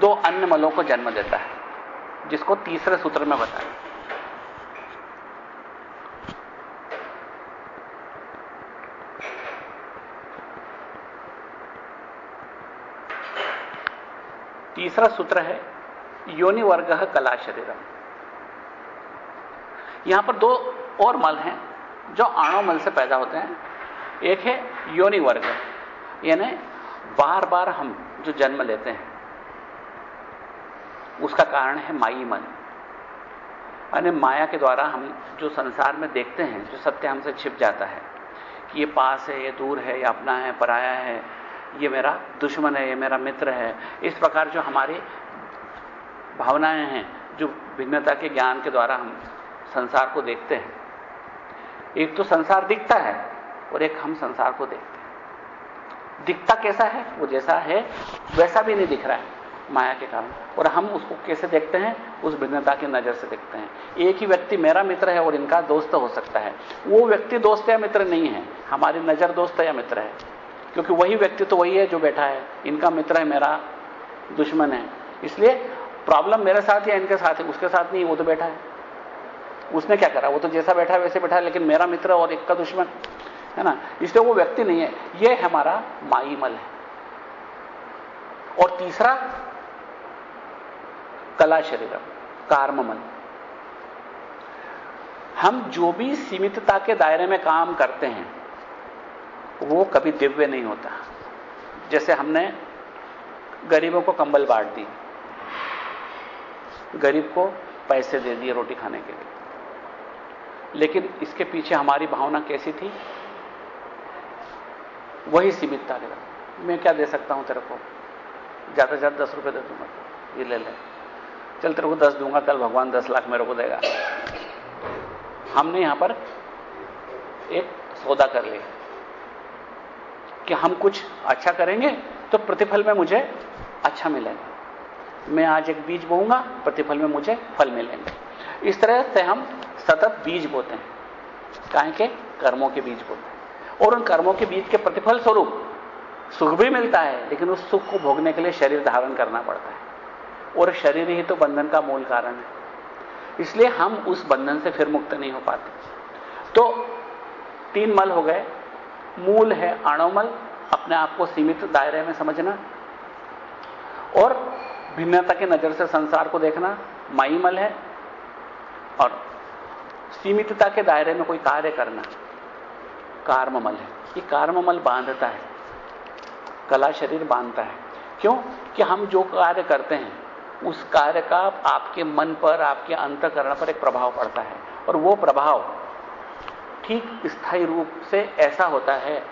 [SPEAKER 1] दो अन्य मलों को जन्म देता है, जिसको तीसरे सूत्र में बताया। तीसरा सूत्र है, योनि वर्ग कला शरीरम। यहाँ पर दो और मल हैं, जो आणो मल से पैदा होते हैं। एक है योनि वर्ग, यानी बार बार हम जो जन्म लेते हैं, उसका कारण है माई मन यानी माया के द्वारा हम जो संसार में देखते हैं, जो सत्य हमसे छिप जाता है, कि ये पास है, ये दूर है, ये अपना है, पराया है ये मेरा दुश्मन है, ये मेरा मित्र है। इस प्रकार जो हमारी भावनाएँ हैं, जो भिन्नता के ज्ञान के द्वारा हम संसार को देखते हैं। एक तो संसार दिखता है और एक हम संसार को देखते हैं। दिखता कैसा है? वो जैसा है, वैसा भी नहीं दिख रहा है माया के कारण। और हम उसको कैसे देखते हैं? उस भिन्नता की नज़र से देखते हैं। एक ही व्यक्ति मेरा मित्र है और इनका दोस्त हो सकता है। वो व्यक्ति दोस्त या मित्र नहीं है। हमारी नज़र दोस्त या मित्र है। क्योंकि वही व्यक्ति तो वही है जो बैठा है। इनका मित्र है, मेरा दुश्मन है। इसलिए प्रॉब्लम मेरे साथ या इनके साथ है? उसके साथ नहीं, वो तो बैठा है। उसने क्या करा? वो तो जैसा बैठा है, वैसे बैठा है, लेकिन मेरा मित्र और एक का दुश्मन, है ना? इसलिए वो व्यक्ति नहीं है। ये हमारा माईमल है। और तीसरा कला शरीरम कार्ममल। हम जो भी सीमितता के दायरे में काम करते हैं वो कभी दिव्य नहीं होता। जैसे हमने गरीबों को कंबल बांट दी। गरीब को पैसे दे दिए रोटी खाने के लिए। लेकिन इसके पीछे हमारी भावना कैसी थी? वही सीमितता के मैं क्या दे सकता हूँ तेरे को? ज़्यादा से ज़्यादा दस रुपए दे दूँगा। ये ले ले। चल तेरे को दस दूँगा, कल भगवान दस लाख मेरे को देगा। हमने यहाँ पर एक सौदा कर लिया। कि हम कुछ अच्छा करेंगे तो प्रतिफल में मुझे अच्छा मिलेगा। मैं आज एक बीज बोऊँगा, प्रतिफल में मुझे फल मिलेंगे। इस तरह से हम सतत बीज बोते हैं। काहे के? कर्मों के बीज बोते हैं। और उन कर्मों के बीज के प्रतिफल स्वरूप सुख भी मिलता है, लेकिन उस सुख को भोगने के लिए शरीर धारण करना पड़ता है। और शरीर ही तो बंधन का मूल कारण है। इसलिए हम उस बंधन से फिर मुक्त नहीं हो पाते। तो तीन मल हो गए। मूल है अणोमल, अपने आप को सीमित दायरे में समझना और भिन्नता की नज़र से संसार को देखना, माईमल है और सीमितता के दायरे में कोई कार्य करना, कार्ममल है। ये कार्ममल बांधता है, कला शरीर बांधता है। क्यों? कि हम जो कार्य करते हैं, उस कार्य का आपके मन पर, आपके अंतकरण पर एक प्रभाव पड़ता है और वो प्रभाव ठीक स्थायी रूप से ऐसा होता है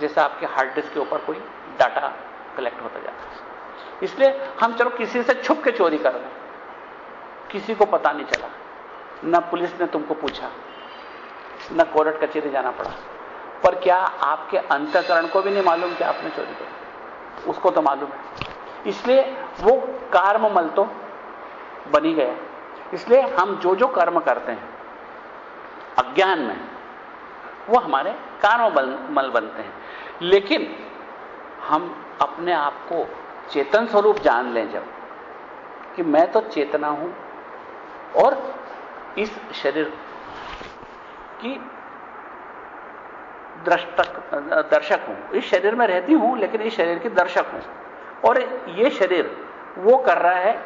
[SPEAKER 1] जैसे आपके हार्ड डिस्क के ऊपर कोई डाटा कलेक्ट होता जाता है। इसलिए हम चलो किसी से छुप के चोरी कर रहे हैं। किसी को पता नहीं चला। न पुलिस ने तुमको पूछा, न कोर्ट कचेरी जाना पड़ा। पर क्या आपके अंतकरण को भी नहीं मालूम कि आपने चोरी करी? उसको तो मालूम है। इसलिए वो कर्म मल तो बनी गया इसलिए हम जो जो कर्म करते हैं, अज्ञान में वो हमारे मल बनते हैं। लेकिन हम अपने आप को चेतन स्वरूप जान लें जब कि मैं तो चेतना हूँ और इस शरीर की दृष्टक, दर्शक हूँ। इस शरीर में रहती हूँ, लेकिन इस शरीर की दर्शक हूँ। और ये शरीर वो कर रहा है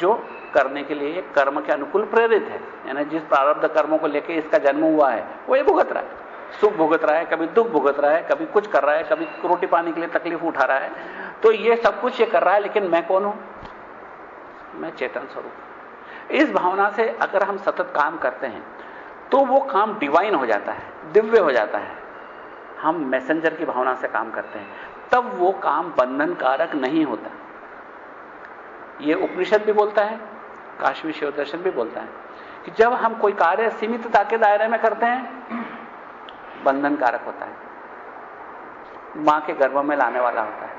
[SPEAKER 1] जो करने के लिए, कर्म के अनुकूल प्रेरित है। यानी जिस प्रारब्ध कर्मों को लेकर इसका जन्म हुआ है, वो ये भुगत रहा है। सुख भुगत रहा है, कभी दुख भुगत रहा है, कभी कुछ कर रहा है, कभी रोटी पानी के लिए तकलीफ़ उठा रहा है। तो ये सब कुछ ये कर रहा है, लेकिन मैं कौन हूँ? मैं चेतन स्वरूप। इस भावना से अगर हम सतत काम करते हैं तो वो काम डिवाइन हो जाता है, दिव्य हो जाता है। हम मैसेंजर की भावना से काम करते हैं, तब वो काम बंधनकारक नहीं होता। ये उपनिषद भी बोलता है, काश्मीर शिव दर्शन भी बोलता है, कि जब हम कोई कार्य सीमितता के दायरे में करते हैं बंधन कारक होता है। माँ के गर्भ में लाने वाला होता है।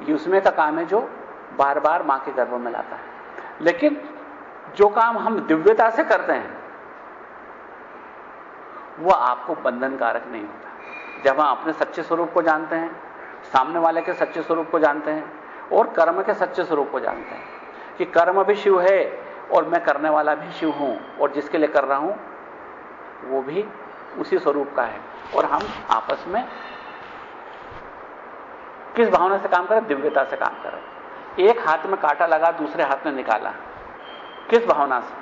[SPEAKER 1] ये उसमें का काम है जो बार बार माँ के गर्भ में लाता है। लेकिन जो काम हम दिव्यता से करते हैं वह आपको बंधन कारक नहीं होता। जब हम अपने सच्चे स्वरूप को जानते हैं, सामने वाले के सच्चे स्वरूप को जानते हैं और कर्म के सच्चे स्वरूप को जानते हैं कि कर्म भी शिव है और मैं करने वाला भी शिव हूँ और जिसके लिए कर रहा हूँ वो भी उसी स्वरूप का है। और हम आपस में किस भावना से काम करें? दिव्यता से काम करें। एक हाथ में कांटा लगा, दूसरे हाथ में निकाला। किस भावना से?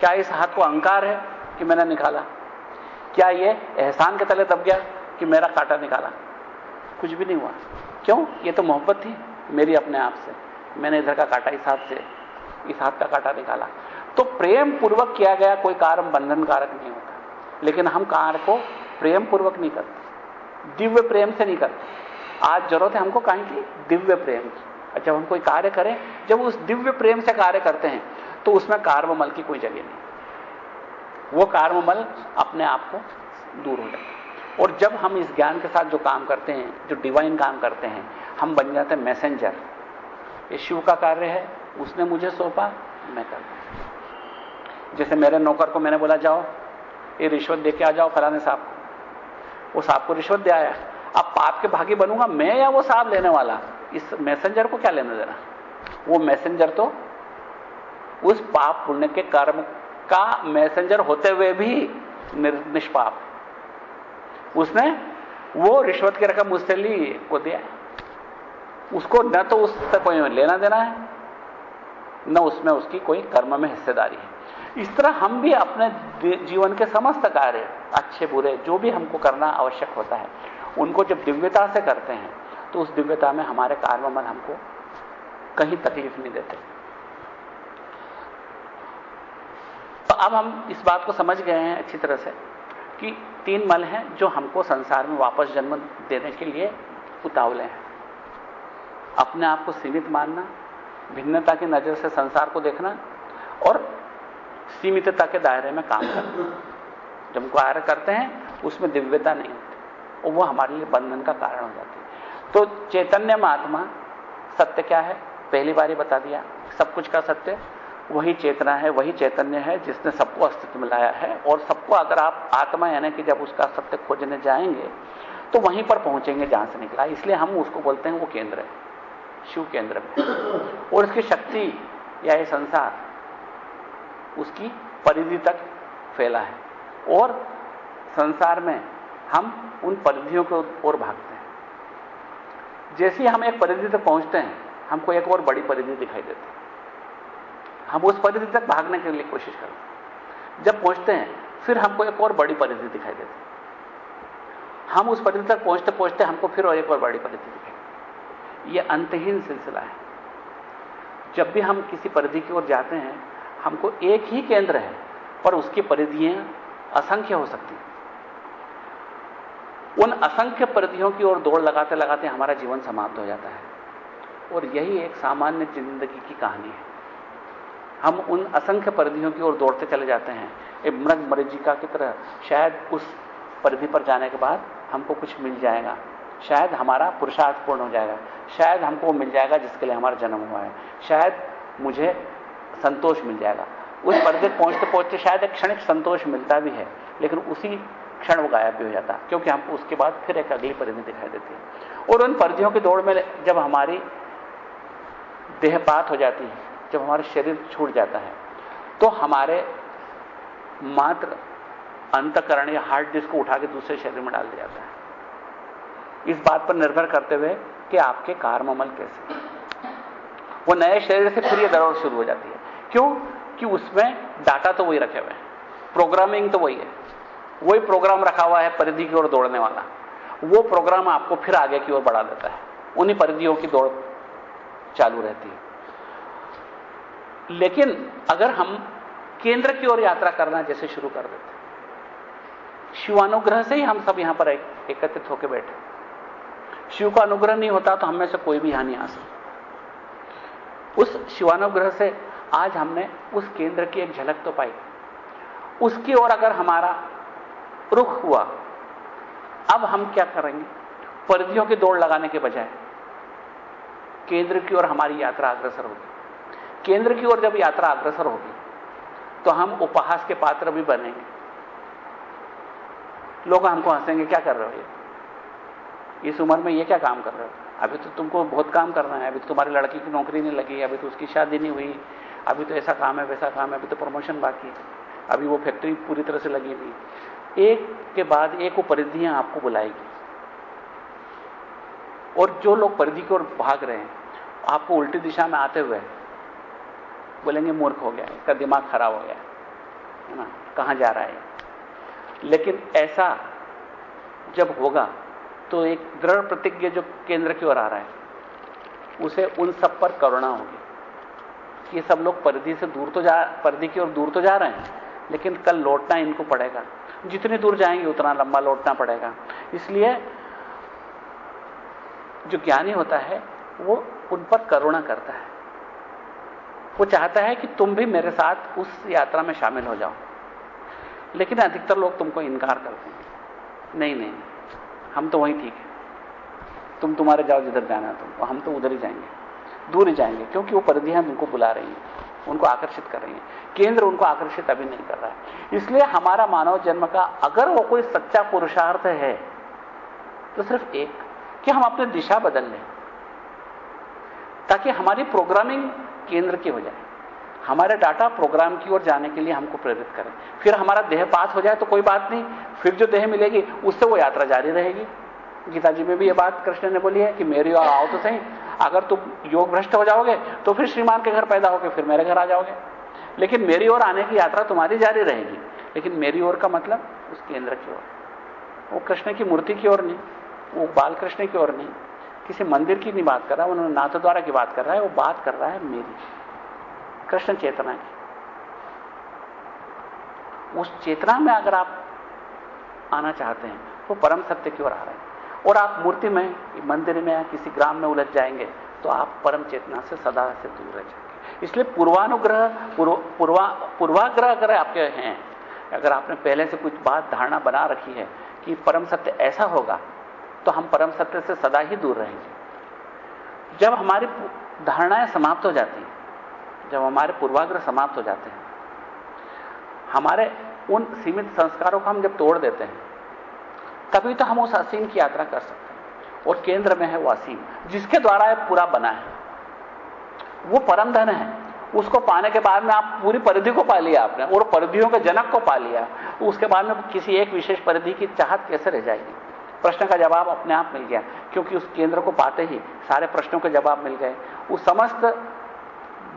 [SPEAKER 1] क्या इस हाथ को अहंकार है कि मैंने निकाला? क्या यह एहसान के तले दब गया कि मेरा कांटा निकाला? कुछ भी नहीं हुआ। क्यों? ये तो मोहब्बत थी मेरी अपने आप से। मैंने इधर का काटा इस हाथ से, इस हाथ का काटा निकाला। तो प्रेम पूर्वक किया गया कोई कार्य बंधन कारक नहीं होता। लेकिन हम कार्य को प्रेम पूर्वक नहीं करते। दिव्य प्रेम से नहीं करते। आज ज़रूरत है हमको कहीं की दिव्य प्रेम की। जब हम कोई कार्य करें, जब उस दिव्य प्रेम से कार्य करते हैं तो उसमें कार्ममल की कोई जगह नहीं। वो कार्ममल अपने आप को दूर हो जाता है। और जब हम इस ज्ञान के साथ जो काम करते हैं, जो डिवाइन काम करते हैं, हम बन जाते हैं मैसेंजर ये शिव का कार्य है, उसने मुझे सौंपा, मैं कर जैसे मेरे नौकर को मैंने बोला, जाओ, ये रिश्वत दे के आ जाओ फलाने साहब को। वो साहब को रिश्वत दे आया। अब पाप के भागी बनूँगा मैं या वो साहब लेने वाला? इस मैसेंजर को क्या लेने देना? वो मैसेंजर तो उस पाप पुण्य के कर्म का मैसेंजर होते हुए भी निष्पाप उसने वो रिश्वत की रकम मुझसे ली को दिया उसको न तो उससे कोई लेना देना है, न उसमें उसकी कोई कर्म में हिस्सेदारी है। इस तरह हम भी अपने जीवन के समस्त कार्य, अच्छे, बुरे, जो भी हमको करना आवश्यक होता है, उनको जब दिव्यता से करते हैं तो उस दिव्यता में हमारे कार्य मन हमको कहीं तकलीफ़ नहीं देते। तो अब हम इस बात को समझ गए हैं अच्छी तरह से, कि तीन मल हैं जो हमको संसार में वापस जन्म देने के लिए उतावले हैं। अपने आप को सीमित मानना, भिन्नता की नज़र से संसार को देखना और सीमितता के दायरे में काम करना जब हम कार्य करते हैं, उसमें दिव्यता नहीं होती और वो हमारे लिए बंधन का कारण हो जाती है। तो चैतन्य में आत्मा सत्य क्या है? पहली बार ही बता दिया, सब कुछ का सत्य। वही चेतना है, वही चैतन्य है, जिसने सबको अस्तित्व में लाया है और सबको अगर आप आत्मा, यानी कि जब उसका सत्य खोजने जाएँगे तो वहीं पर पहुँचेंगे जहाँ से निकला। इसलिए हम उसको बोलते हैं, वो केंद्र है, शिव केंद्र में। और इसकी शक्ति या ये संसार उसकी परिधि तक फैला है। और संसार में हम उन परिधियों की ओर भागते हैं। जैसे ही हम एक परिधि तक पहुँचते हैं, हमको एक और बड़ी परिधि दिखाई देती है। हम उस परिधि तक भागने के लिए कोशिश करते हैं। जब पहुँचते हैं, फिर हमको एक और बड़ी परिधि दिखाई देती हम उस परिधि तक पहुँचते पहुँचते हमको फिर और एक और बड़ी परिधि दिखाई यह अंतहीन सिलसिला है। जब भी हम किसी परिधि की ओर जाते हैं हमको एक ही केंद्र है, पर उसकी परिधियाँ असंख्य हो सकती उन असंख्य परिधियों की ओर दौड़ लगाते लगाते हमारा जीवन समाप्त हो जाता है। और यही एक सामान्य ज़िंदगी की कहानी है। हम उन असंख्य परिधियों की ओर दौड़ते चले जाते हैं। एक मृग मरीजिका की तरह, शायद उस परिधि पर जाने के बाद हमको कुछ मिल जाएगा। शायद हमारा पुरुषार्थ पूर्ण हो जाएगा। शायद हमको वो मिल जाएगा जिसके लिए हमारा जन्म हुआ है। शायद मुझे संतोष मिल जाएगा। उस पर्दे पहुँचते पहुँचते शायद एक क्षणिक संतोष मिलता भी है, लेकिन उसी क्षण वो गायब भी हो जाता। क्योंकि हमको उसके बाद फिर एक अगली परिधि दिखाई देती है। और उन परिधियों की दौड़ में जब हमारी देहपात हो जाती है, जब हमारा शरीर छूट जाता है तो हमारे मात्र अंतकरण या हार्ड डिस्क को उठा के दूसरे शरीर में डाल दिया जाता है। इस बात पर निर्भर करते हुए कि आपके कार्ममल कैसे वो नए शरीर से फिर यह दौड़ शुरू हो जाती है। क्यों? कि उसमें डाटा तो वही रखे हुए हैं। प्रोग्रामिंग तो वही है। वही प्रोग्राम रखा हुआ है परिधि की ओर दौड़ने वाला। वो प्रोग्राम आपको फिर आगे की ओर बढ़ा देता है। उन्हीं परिधियों की दौड़ चालू रहती है। लेकिन अगर हम केंद्र की ओर यात्रा करना जैसे शुरू कर देते शिवानुग्रह से ही हम सब यहाँ पर एकत्रित होकर बैठे। शिव का अनुग्रह नहीं होता तो हमें से कोई भी यहाँ नहीं आ सकता। उस शिवानुग्रह से आज हमने उस केंद्र की एक झलक तो पाई। उसकी ओर अगर हमारा रुख हुआ, अब हम क्या करेंगे? परिधियों की दौड़ लगाने के बजाय केंद्र की ओर हमारी यात्रा अग्रसर होगी। केंद्र की ओर जब यात्रा अग्रसर होगी तो हम उपहास के पात्र भी बनेंगे। लोग हमको हंसेंगे, क्या कर रहे हो ये? इस उम्र में ये क्या काम कर रहे हो? अभी तो तुमको बहुत काम करना है। अभी तो तुम्हारी लड़की की नौकरी नहीं लगी, अभी तो उसकी शादी नहीं हुई अभी तो ऐसा काम है, वैसा काम है, अभी तो प्रमोशन बाकी है। अभी वो फैक्ट्री पूरी तरह से लगी हुई एक के बाद एक वो परिधियाँ आपको बुलाएगी। और जो लोग परिधि की ओर भाग रहे हैं, आपको उल्टी दिशा में आते हुए बोलेंगे, मूर्ख हो गया इसका दिमाग खराब हो गया है ना? कहाँ जा रहा है? लेकिन ऐसा जब होगा तो एक दृढ़ प्रतिज्ञा जो केंद्र की ओर आ रहा है, उसे उन सब पर करुणा होगी। ये सब लोग परिधि से दूर तो जा, परिधि की ओर दूर तो जा रहे हैं, लेकिन कल लौटना इनको पड़ेगा। जितनी दूर जाएँगे, उतना लंबा लौटना पड़ेगा। इसलिए जो ज्ञानी होता है, वो उन पर करुणा करता है। वो चाहता है कि तुम भी मेरे साथ उस यात्रा में शामिल हो जाओ। लेकिन अधिकतर लोग तुमको इनकार करते हैं। नहीं नहीं हम तो वहीं ठीक है। तुम तुम्हारे जाओ जिधर जाना तुम हम तो उधर ही जाएँगे। दूर जाएँगे, क्योंकि वो परिधियाँ उनको बुला रही हैं, उनको आकर्षित कर रही हैं। केंद्र उनको आकर्षित अभी नहीं कर रहा है। इसलिए हमारा मानव जन्म का, अगर वो कोई सच्चा पुरुषार्थ है तो सिर्फ़ एक, कि हम अपनी दिशा बदल लें, ताकि हमारी प्रोग्रामिंग केंद्र की हो जाए। हमारे डाटा प्रोग्राम की ओर जाने के लिए हमको प्रेरित करें। फिर हमारा देह पास हो जाए तो कोई बात नहीं, फिर जो देह मिलेगी, उससे वो यात्रा जारी रहेगी। गीता जी में भी ये बात कृष्ण ने बोली है कि मेरी ओर आओ तो सही अगर तुम योग भ्रष्ट हो जाओगे तो फिर श्रीमान के घर पैदा होकर फिर मेरे घर आ जाओगे। लेकिन मेरी ओर आने की यात्रा तुम्हारी जारी रहेगी। लेकिन मेरी ओर का मतलब उस केंद्र की ओर। वो कृष्ण की मूर्ति की ओर नहीं, वो बाल कृष्ण की ओर नहीं। किसी मंदिर की नहीं बात कर रहा, उन्होंने नाथ द्वारा की बात कर रहा है, वो बात कर रहा है मेरी। कृष्ण चेतना की। उस चेतना में अगर आप आना चाहते हैं, वो परम सत्य की ओर आ रहे हैं। और आप मूर्ति में, मंदिर में या किसी ग्राम में उलझ जाएँगे तो आप परम चेतना से सदा से दूर रह जाएँगे। इसलिए पूर्वानुग्रह, पूर्वा पूर्वाग्रह अगर आपके हैं, अगर आपने पहले से कुछ बात, धारणा बना रखी है कि परम सत्य ऐसा होगा तो हम परम सत्य से सदा ही दूर रहेंगे। जब हमारी धारणाएँ समाप्त हो जाती हैं, जब हमारे पूर्वाग्रह समाप्त हो जाते हैं, हमारे उन सीमित संस्कारों को हम जब तोड़ देते हैं तभी तो हम उस असीम की यात्रा कर सकते हैं। और केंद्र में है वो असीम, जिसके द्वारा यह पूरा बना है। वो परम धन है। उसको पाने के बाद में आप पूरी परिधि को पा लिया आपने, और परिधियों के जनक को पा लिया। उसके बाद में किसी एक विशेष परिधि की चाहत कैसे रह जाएगी? प्रश्न का जवाब अपने आप मिल गया, क्योंकि उस केंद्र को पाते ही सारे प्रश्नों के जवाब मिल गए। उस समस्त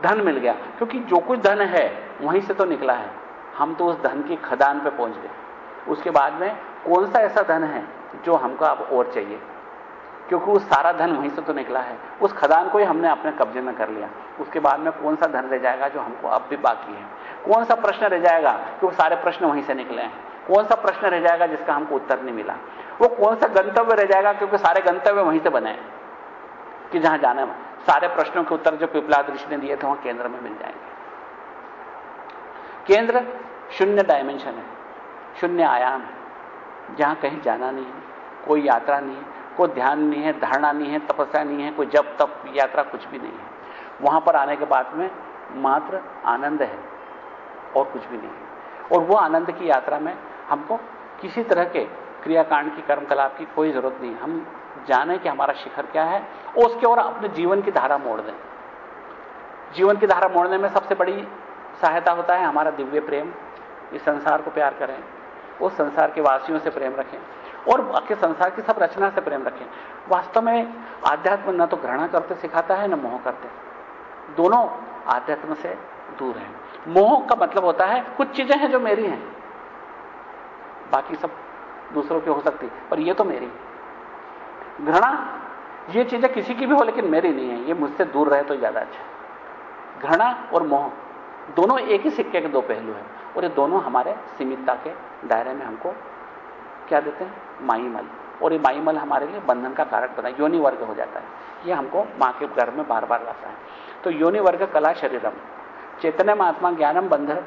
[SPEAKER 1] धन मिल गया, क्योंकि जो कुछ धन है, वहीं से तो निकला है। हम तो उस धन की खदान पे पहुँच गए। उसके बाद में कौन सा ऐसा धन है जो हमको अब और चाहिए? क्योंकि वो सारा धन वहीं से तो निकला है। उस खदान को ही हमने अपने कब्जे में कर लिया। उसके बाद में कौन सा धन रह जाएगा जो हमको अब भी बाकी है? कौन सा प्रश्न रह जाएगा क्योंकि सारे प्रश्न वहीं से निकले हैं? कौन सा प्रश्न रह जाएगा जिसका हमको उत्तर नहीं मिला? वो कौन सा गंतव्य रह जाएगा क्योंकि सारे गंतव्य वहीं से बने हैं? कि जहाँ जाने सारे प्रश्नों के उत्तर जो पिपला दृष्टि ने दिए थे, वहाँ केंद्र में मिल जाएँगे। केंद्र शून्य डायमेंशन है। शून्य आयाम है। जहाँ कहीं जाना नहीं है, कोई यात्रा नहीं है, कोई ध्यान नहीं है, धारणा नहीं है, तपस्या नहीं है, कोई जब तप यात्रा कुछ भी नहीं है। वहाँ पर आने के बाद में मात्र आनंद है और कुछ भी नहीं है। और वो आनंद की यात्रा में हमको किसी तरह के क्रियाकांड की, कर्मकलाप की कोई ज़रूरत नहीं हम जाने कि हमारा शिखर क्या है और उसके और अपने जीवन की धारा मोड़ दें। जीवन की धारा मोड़ने में सबसे बड़ी सहायता होता है हमारा दिव्य प्रेम, इस संसार को प्यार करें। उस संसार के वासियों से प्रेम रखें और बाकी संसार की सब रचना से प्रेम रखें। वास्तव में आध्यात्म न तो घृणा करते सिखाता है, न मोह करते। दोनों आध्यात्म से दूर हैं। मोह का मतलब होता है कुछ चीज़ें हैं जो मेरी हैं, बाकी सब दूसरों की हो सकती, पर ये तो मेरी। घृणा, ये चीज़ें किसी की भी हो, लेकिन मेरी नहीं है। ये मुझसे दूर रहे तो ज़्यादा अच्छा घृणा और मोह, दोनों एक ही सिक्के के दो पहलू हैं। और ये दोनों हमारे सीमितता के दायरे में हमको क्या देते हैं? माईमल। और ये माईमल हमारे लिए बंधन का कारक बना, योनि वर्ग हो जाता है। ये हमको माँ के घर में बार बार लाता है। तो योनि वर्ग कला शरीरम। चैतन्य महात्मा ज्ञानम, बंधन।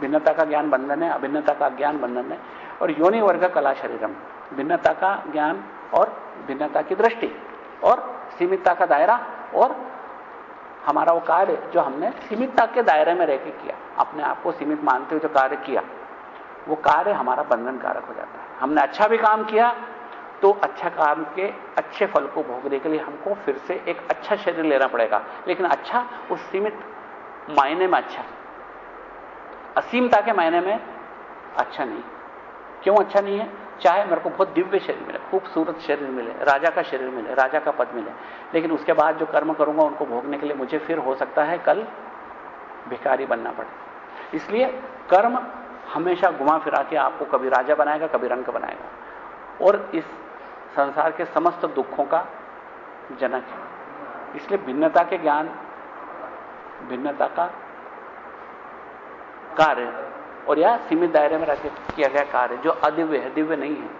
[SPEAKER 1] भिन्नता का ज्ञान बंधन है, अभिन्नता का ज्ञान बंधन है। और योनि वर्ग कला शरीरम। भिन्नता का ज्ञान और भिन्नता की दृष्टि। और सीमितता का दायरा और हमारा वो कार्य जो हमने सीमितता के दायरे में रहकर किया, अपने आप को सीमित मानते हुए जो कार्य किया, वो कार्य हमारा बंधन कारक हो जाता है। हमने अच्छा भी काम किया तो अच्छा काम के अच्छे फल को भोगने के लिए हमको फिर से एक अच्छा शरीर लेना पड़ेगा। लेकिन अच्छा उस सीमित मायने में अच्छा असीमता के मायने में अच्छा नहीं क्यों अच्छा नहीं है? चाहे मेरे को बहुत दिव्य शरीर मिले, खूबसूरत शरीर मिले, राजा का शरीर मिले, राजा का पद मिले, लेकिन उसके बाद जो कर्म करूँगा उनको भोगने के लिए मुझे फिर हो सकता है कल भिखारी बनना पड़े। इसलिए कर्म हमेशा घुमा फिरा के आपको कभी राजा बनाएगा, कभी रंग बनाएगा। और इस संसार के समस्त दुखों का जनक है। इसलिए भिन्नता के ज्ञान, भिन्नता का कार्य और यह सीमित दायरे में रखे किया गया कार्य, जो अदिव्य है, दिव्य नहीं है,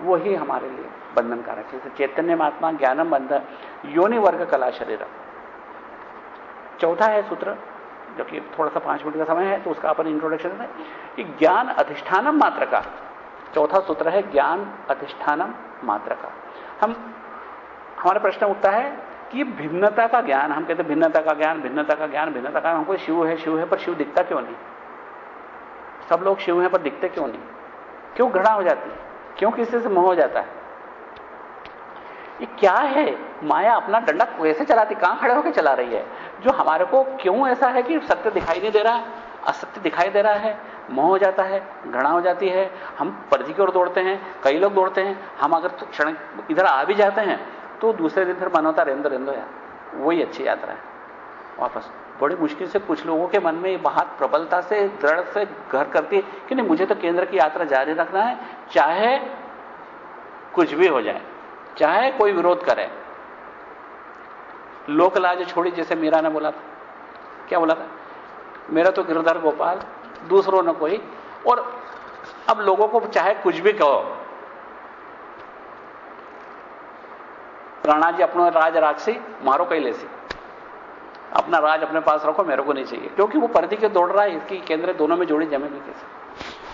[SPEAKER 1] वही हमारे लिए बंधनकारक है। चैतन्य महात्मा ज्ञानम बंधन योनि वर्ग कला शरीर। चौथा है सूत्र जो कि थोड़ा सा पाँच मिनट का समय है तो उसका अपन इंट्रोडक्शन है कि ज्ञान अधिष्ठानम मात्र का। चौथा सूत्र है ज्ञान अधिष्ठानम मात्र का। हम, हमारा प्रश्न उठता है कि भिन्नता का ज्ञान, हम कहते भिन्नता का ज्ञान, भिन्नता का ज्ञान, भिन्नता का हमको शिव है शिव है, पर शिव दिखता क्यों नहीं? सब लोग शिव हैं पर दिखते क्यों नहीं? क्यों घृणा हो जाती है? क्यों किसी से मोह हो जाता है? ये क्या है? माया अपना डंडा कैसे चलाती, कहाँ खड़े होकर चला रही है? जो हमारे को क्यों ऐसा है कि सत्य दिखाई नहीं दे रहा असत्य दिखाई दे रहा है, मोह हो जाता है, घृणा हो जाती है। हम परिधि की ओर दौड़ते हैं, कई लोग दौड़ते हैं। हम अगर क्षण इधर आ भी जाते हैं तो दूसरे दिन फिर मन होता रेंदो रेंदो यार। वही अच्छी यात्रा है। वापस। बड़ी मुश्किल से कुछ लोगों के मन में ये बात प्रबलता से, दृढ़ से घर करती है कि नहीं, मुझे तो केंद्र की यात्रा जारी रखना है, चाहे कुछ भी हो जाए, चाहे कोई विरोध करे। लोक लाज छोड़ी, जैसे मीरा ने बोला था। क्या बोला था? मेरा तो गिरधर गोपाल, दूसरों ने कोई। और अब लोगों को चाहे कुछ भी कहो। राणा जी अपना राज राक्षी मारो कई लेसी। अपना राज अपने पास रखो, मेरे को नहीं चाहिए। क्योंकि वो परिधि के दौड़ रहा है, इसकी केंद्र दोनों में जोड़ी जमे भी कैसे?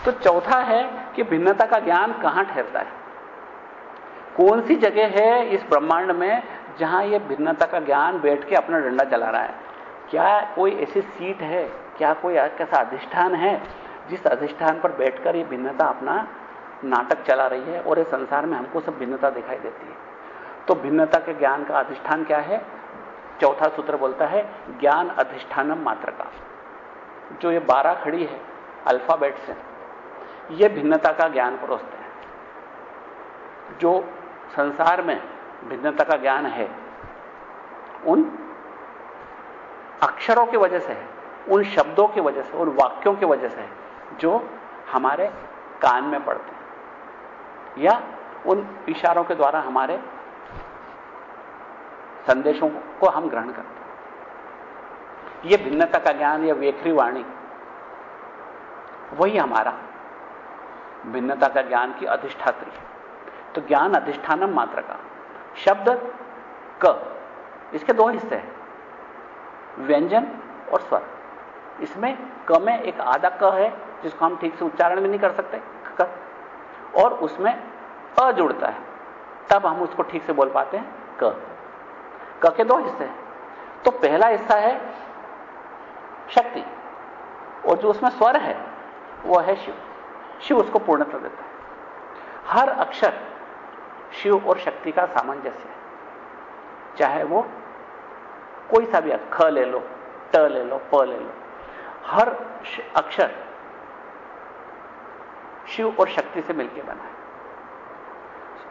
[SPEAKER 1] तो चौथा है कि भिन्नता का ज्ञान कहाँ ठहरता है? कौन सी जगह है इस ब्रह्मांड में जहाँ यह भिन्नता का ज्ञान बैठ के अपना डंडा चला रहा है? क्या कोई ऐसी सीट है, क्या कोई कैसा अधिष्ठान है, जिस अधिष्ठान पर बैठकर यह भिन्नता अपना नाटक चला रही है और इस संसार में हमको सब भिन्नता दिखाई देती है? तो भिन्नता के ज्ञान का अधिष्ठान क्या है? चौथा सूत्र बोलता है, ज्ञान अधिष्ठानम मात्र का जो ये बारह खड़ी है अल्फ़ाबेट से, ये भिन्नता का ज्ञान परोसते हैं। जो संसार में भिन्नता का ज्ञान है, उन अक्षरों की वजह से है, उन शब्दों की वजह से, उन वाक्यों की वजह से है, जो हमारे कान में पड़ते हैं, या उन इशारों के द्वारा हमारे संदेशों को हम ग्रहण करते हैं। यह भिन्नता का ज्ञान, या वेखरी वाणी, वही हमारा भिन्नता का ज्ञान की अधिष्ठात्री है। तो ज्ञान अधिष्ठानम मात्र का, शब्द क, इसके दो हिस्से हैं, व्यंजन और स्वर। इसमें क में एक आधा क है, जिसको हम ठीक से उच्चारण भी नहीं कर सकते, क। और उसमें अ जुड़ता है, तब हम उसको ठीक से बोल पाते हैं, क। क दो हिस्से। हैं तो पहला हिस्सा है शक्ति, और जो उसमें स्वर है वह है शिव। शिव उसको पूर्णता देता है। हर अक्षर शिव और शक्ति का सामंजस्य है। चाहे वो कोई सा भी ख ले लो, ट ले लो, प ले लो, हर अक्षर शिव और शक्ति से मिलकर बना है।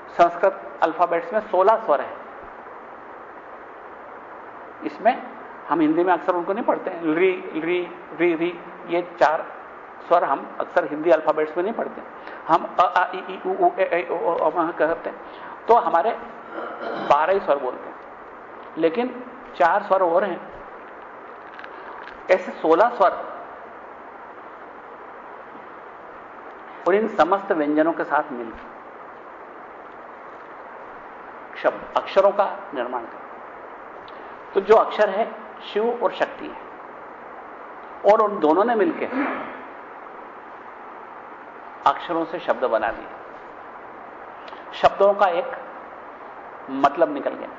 [SPEAKER 1] संस्कृत अल्फाबेट्स में 16 स्वर है। इसमें हम हिंदी में अक्सर उनको नहीं पढ़ते हैं। री री री री, ये चार स्वर हम अक्सर हिंदी अल्फाबेट्स में नहीं पढ़ते। हम अ, आ, ई ई, उ ए ओ कहते हैं तो हमारे बारह ही स्वर बोलते हैं। लेकिन चार स्वर और हैं। ऐसे सोलह स्वर और इन समस्त व्यंजनों के साथ मिलकर, शब्द, अक्षरों का निर्माण कर तो जो अक्षर है, शिव और शक्ति है। और उन दोनों ने मिलकर अक्षरों से शब्द बना दिए। शब्दों का एक मतलब निकल गया।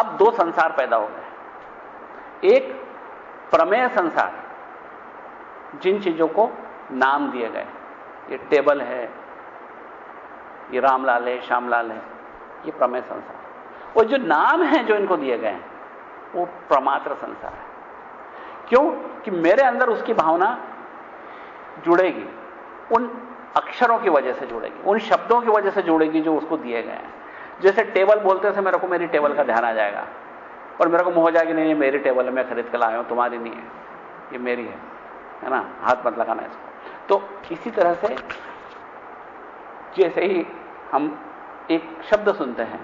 [SPEAKER 1] अब दो संसार पैदा हो गए। एक प्रमेय संसार जिन चीज़ों को नाम दिए गए ये टेबल है, ये रामलाल है, श्यामलाल है, ये प्रमेय संसार। और जो नाम हैं जो इनको दिए गए हैं, वो प्रमात्र संसार है। क्यों? कि मेरे अंदर उसकी भावना जुड़ेगी, उन अक्षरों की वजह से जुड़ेगी, उन शब्दों की वजह से जुड़ेगी जो उसको दिए गए हैं। जैसे टेबल बोलते थे मेरे को मेरी टेबल का ध्यान आ जाएगा, और मेरे को मोह जाएगी नहीं, ये मेरी टेबल है, मैं खरीद कर लाया हूँ, तुम्हारी नहीं है, ये मेरी है है ना? हाथ मत लगाना इसको। तो इसी तरह से जैसे ही हम एक शब्द सुनते हैं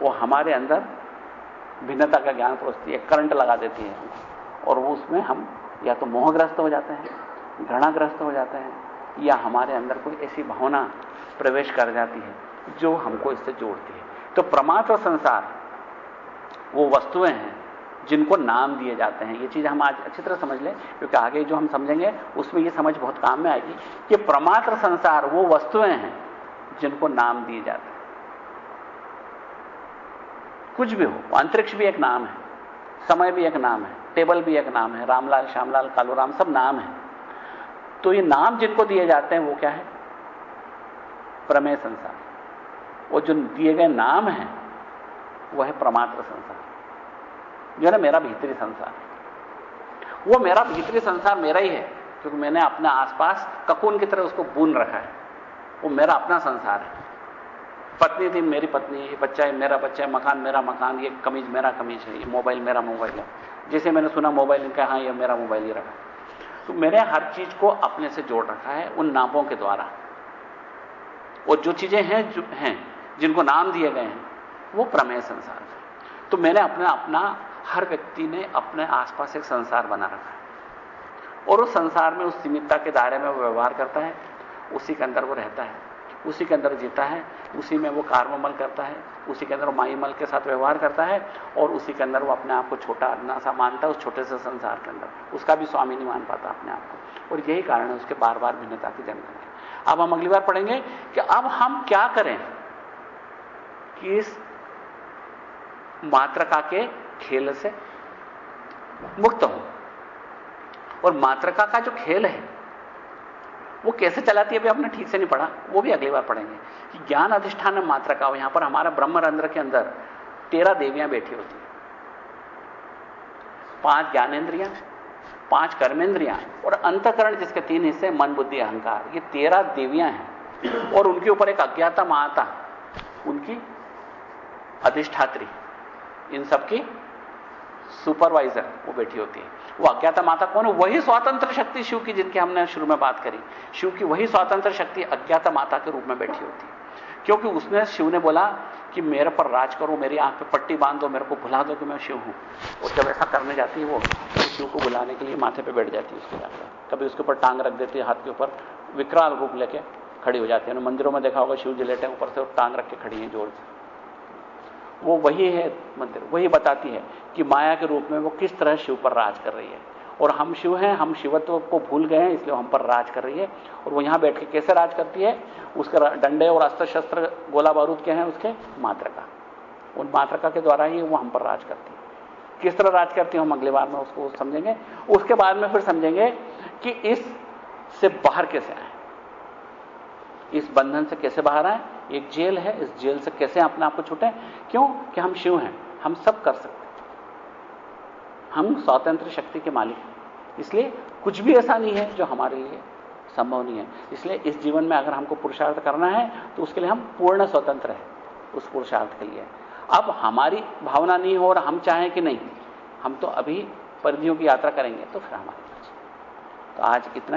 [SPEAKER 1] वो हमारे अंदर भिन्नता का ज्ञान परोसती है करंट लगा देती है। और वो उसमें हम या तो मोहग्रस्त हो जाते हैं, घृणाग्रस्त हो जाते हैं, या हमारे अंदर कोई ऐसी भावना प्रवेश कर जाती है जो हमको इससे जोड़ती है। तो प्रमात्र संसार, वो वस्तुएँ हैं जिनको नाम दिए जाते हैं। ये चीज़ हम आज अच्छी तरह समझ लें, क्योंकि आगे जो हम समझेंगे, उसमें ये समझ बहुत काम में आएगी कि प्रमात्र संसार, वो वस्तुएँ हैं जिनको नाम दिए जाते हैं। कुछ भी हो। अंतरिक्ष भी एक नाम है, समय भी एक नाम है, टेबल भी एक नाम है, रामलाल, श्यामलाल, कालूराम सब नाम है। तो ये नाम जिनको दिए जाते हैं वो क्या है? प्रमेय संसार। वो जो दिए गए नाम है, वो है प्रमात्र संसार। जो है ना, मेरा भीतरी संसार। वो मेरा भीतरी संसार मेरा ही है, क्योंकि मैंने अपने आसपास ककून की तरह उसको बून रखा है। वो मेरा अपना संसार है। पत्नी थी, मेरी पत्नी, ये बच्चा है, मेरा बच्चा है, मकान, मेरा मकान, ये कमीज, मेरा कमीज है, ये मोबाइल, मेरा मोबाइल है। जैसे मैंने सुना, मोबाइल इनका हाँ ये मेरा मोबाइल ही रखा तो मैंने हर चीज़ को अपने से जोड़ रखा है, उन नामों के द्वारा। और जो चीज़ें हैं, जो हैं, जिनको नाम दिए गए हैं, वो प्रमेय संसार है। तो मैंने अपना अपना, हर व्यक्ति ने अपने आसपास एक संसार बना रखा है। और उस संसार में, उस सीमितता के दायरे में वो व्यवहार करता है, उसी के अंदर वो रहता है। उसी के अंदर जीता है, उसी में वो कार्ममल करता है, उसी के अंदर माईमल के साथ व्यवहार करता है और उसी के अंदर वो अपने आप को छोटा ना सा मानता है उस छोटे से संसार के अंदर। उसका भी स्वामी नहीं मान पाता अपने आप को। और यही कारण है उसके बार बार भिन्नता की जन्म अब हम अगली बार पढ़ेंगे कि अब हम क्या करें? कि इस मात्रका के खेल से मुक्त हो? और मात्रका का जो खेल है वो कैसे चलाती है अभी आपने ठीक से नहीं पढ़ा? वो भी अगली बार पढ़ेंगे। कि ज्ञान अधिष्ठान मात्रका यहाँ पर हमारा ब्रह्मरंध्र के अंदर तेरह देवियाँ बैठी होती हैं। पाँच ज्ञानेन्द्रियाँ, पाँच कर्मेंद्रियाँ और अंतकरण जिसके तीन हिस्से मन, बुद्धि, अहंकार, ये तेरह देवियाँ हैं। और उनके ऊपर एक अज्ञाता माता, उनकी अधिष्ठात्री, इन सबकी सुपरवाइजर वो बैठी होती है। वो अज्ञाता माता कौन है? वही स्वतंत्र शक्ति शिव की जिनकी हमने शुरू में बात करी। शिव की वही स्वतंत्र शक्ति अज्ञाता माता के रूप में बैठी होती। है क्योंकि उसने, शिव ने बोला कि मेरे पर राज करो, मेरी आँख पे पट्टी बाँध दो मेरे को भुला दो कि मैं शिव हूँ। और जब ऐसा करने जाती है, वो तो शिव को बुलाने के लिए माथे पे बैठ जाती है उसके जाकर कभी उसके ऊपर टांग रख देती है, हाथ के ऊपर विकराल रूप लेके खड़ी हो जाती है। मंदिरों में देखा होगा, शिव जी लेटे ऊपर से टांग रख के खड़ी है ज़ोर से। वो वही है मंदिर, वही बताती है कि माया के रूप में वो किस तरह शिव पर राज कर रही है। और हम शिव हैं, हम शिवत्व को भूल गए हैं, इसलिए हम पर राज कर रही है। और वो यहाँ बैठ के कैसे राज करती है? उसके डंडे और अस्त्र शस्त्र गोला बारूद के हैं उसके मात्रका उन मात्रका के द्वारा ही वो हम पर राज करती है। किस तरह राज करती है हम अगली बार में उसको समझेंगे। उसके बाद में फिर समझेंगे कि इस से बाहर कैसे आए? इस बंधन से कैसे बाहर आए? एक जेल है, इस जेल से कैसे अपने आप को छूटे? क्यों? कि हम शिव हैं, हम सब कर सकते हम स्वतंत्र शक्ति के मालिक हैं। इसलिए कुछ भी ऐसा नहीं है जो हमारे लिए संभव नहीं है। इसलिए इस जीवन में अगर हमको पुरुषार्थ करना है तो उसके लिए हम पूर्ण स्वतंत्र है, उस पुरुषार्थ के लिए। अब हमारी भावना नहीं हो और हम चाहें कि नहीं, हम तो अभी परिधियों की यात्रा करेंगे तो फिर हमारे तो आज इतना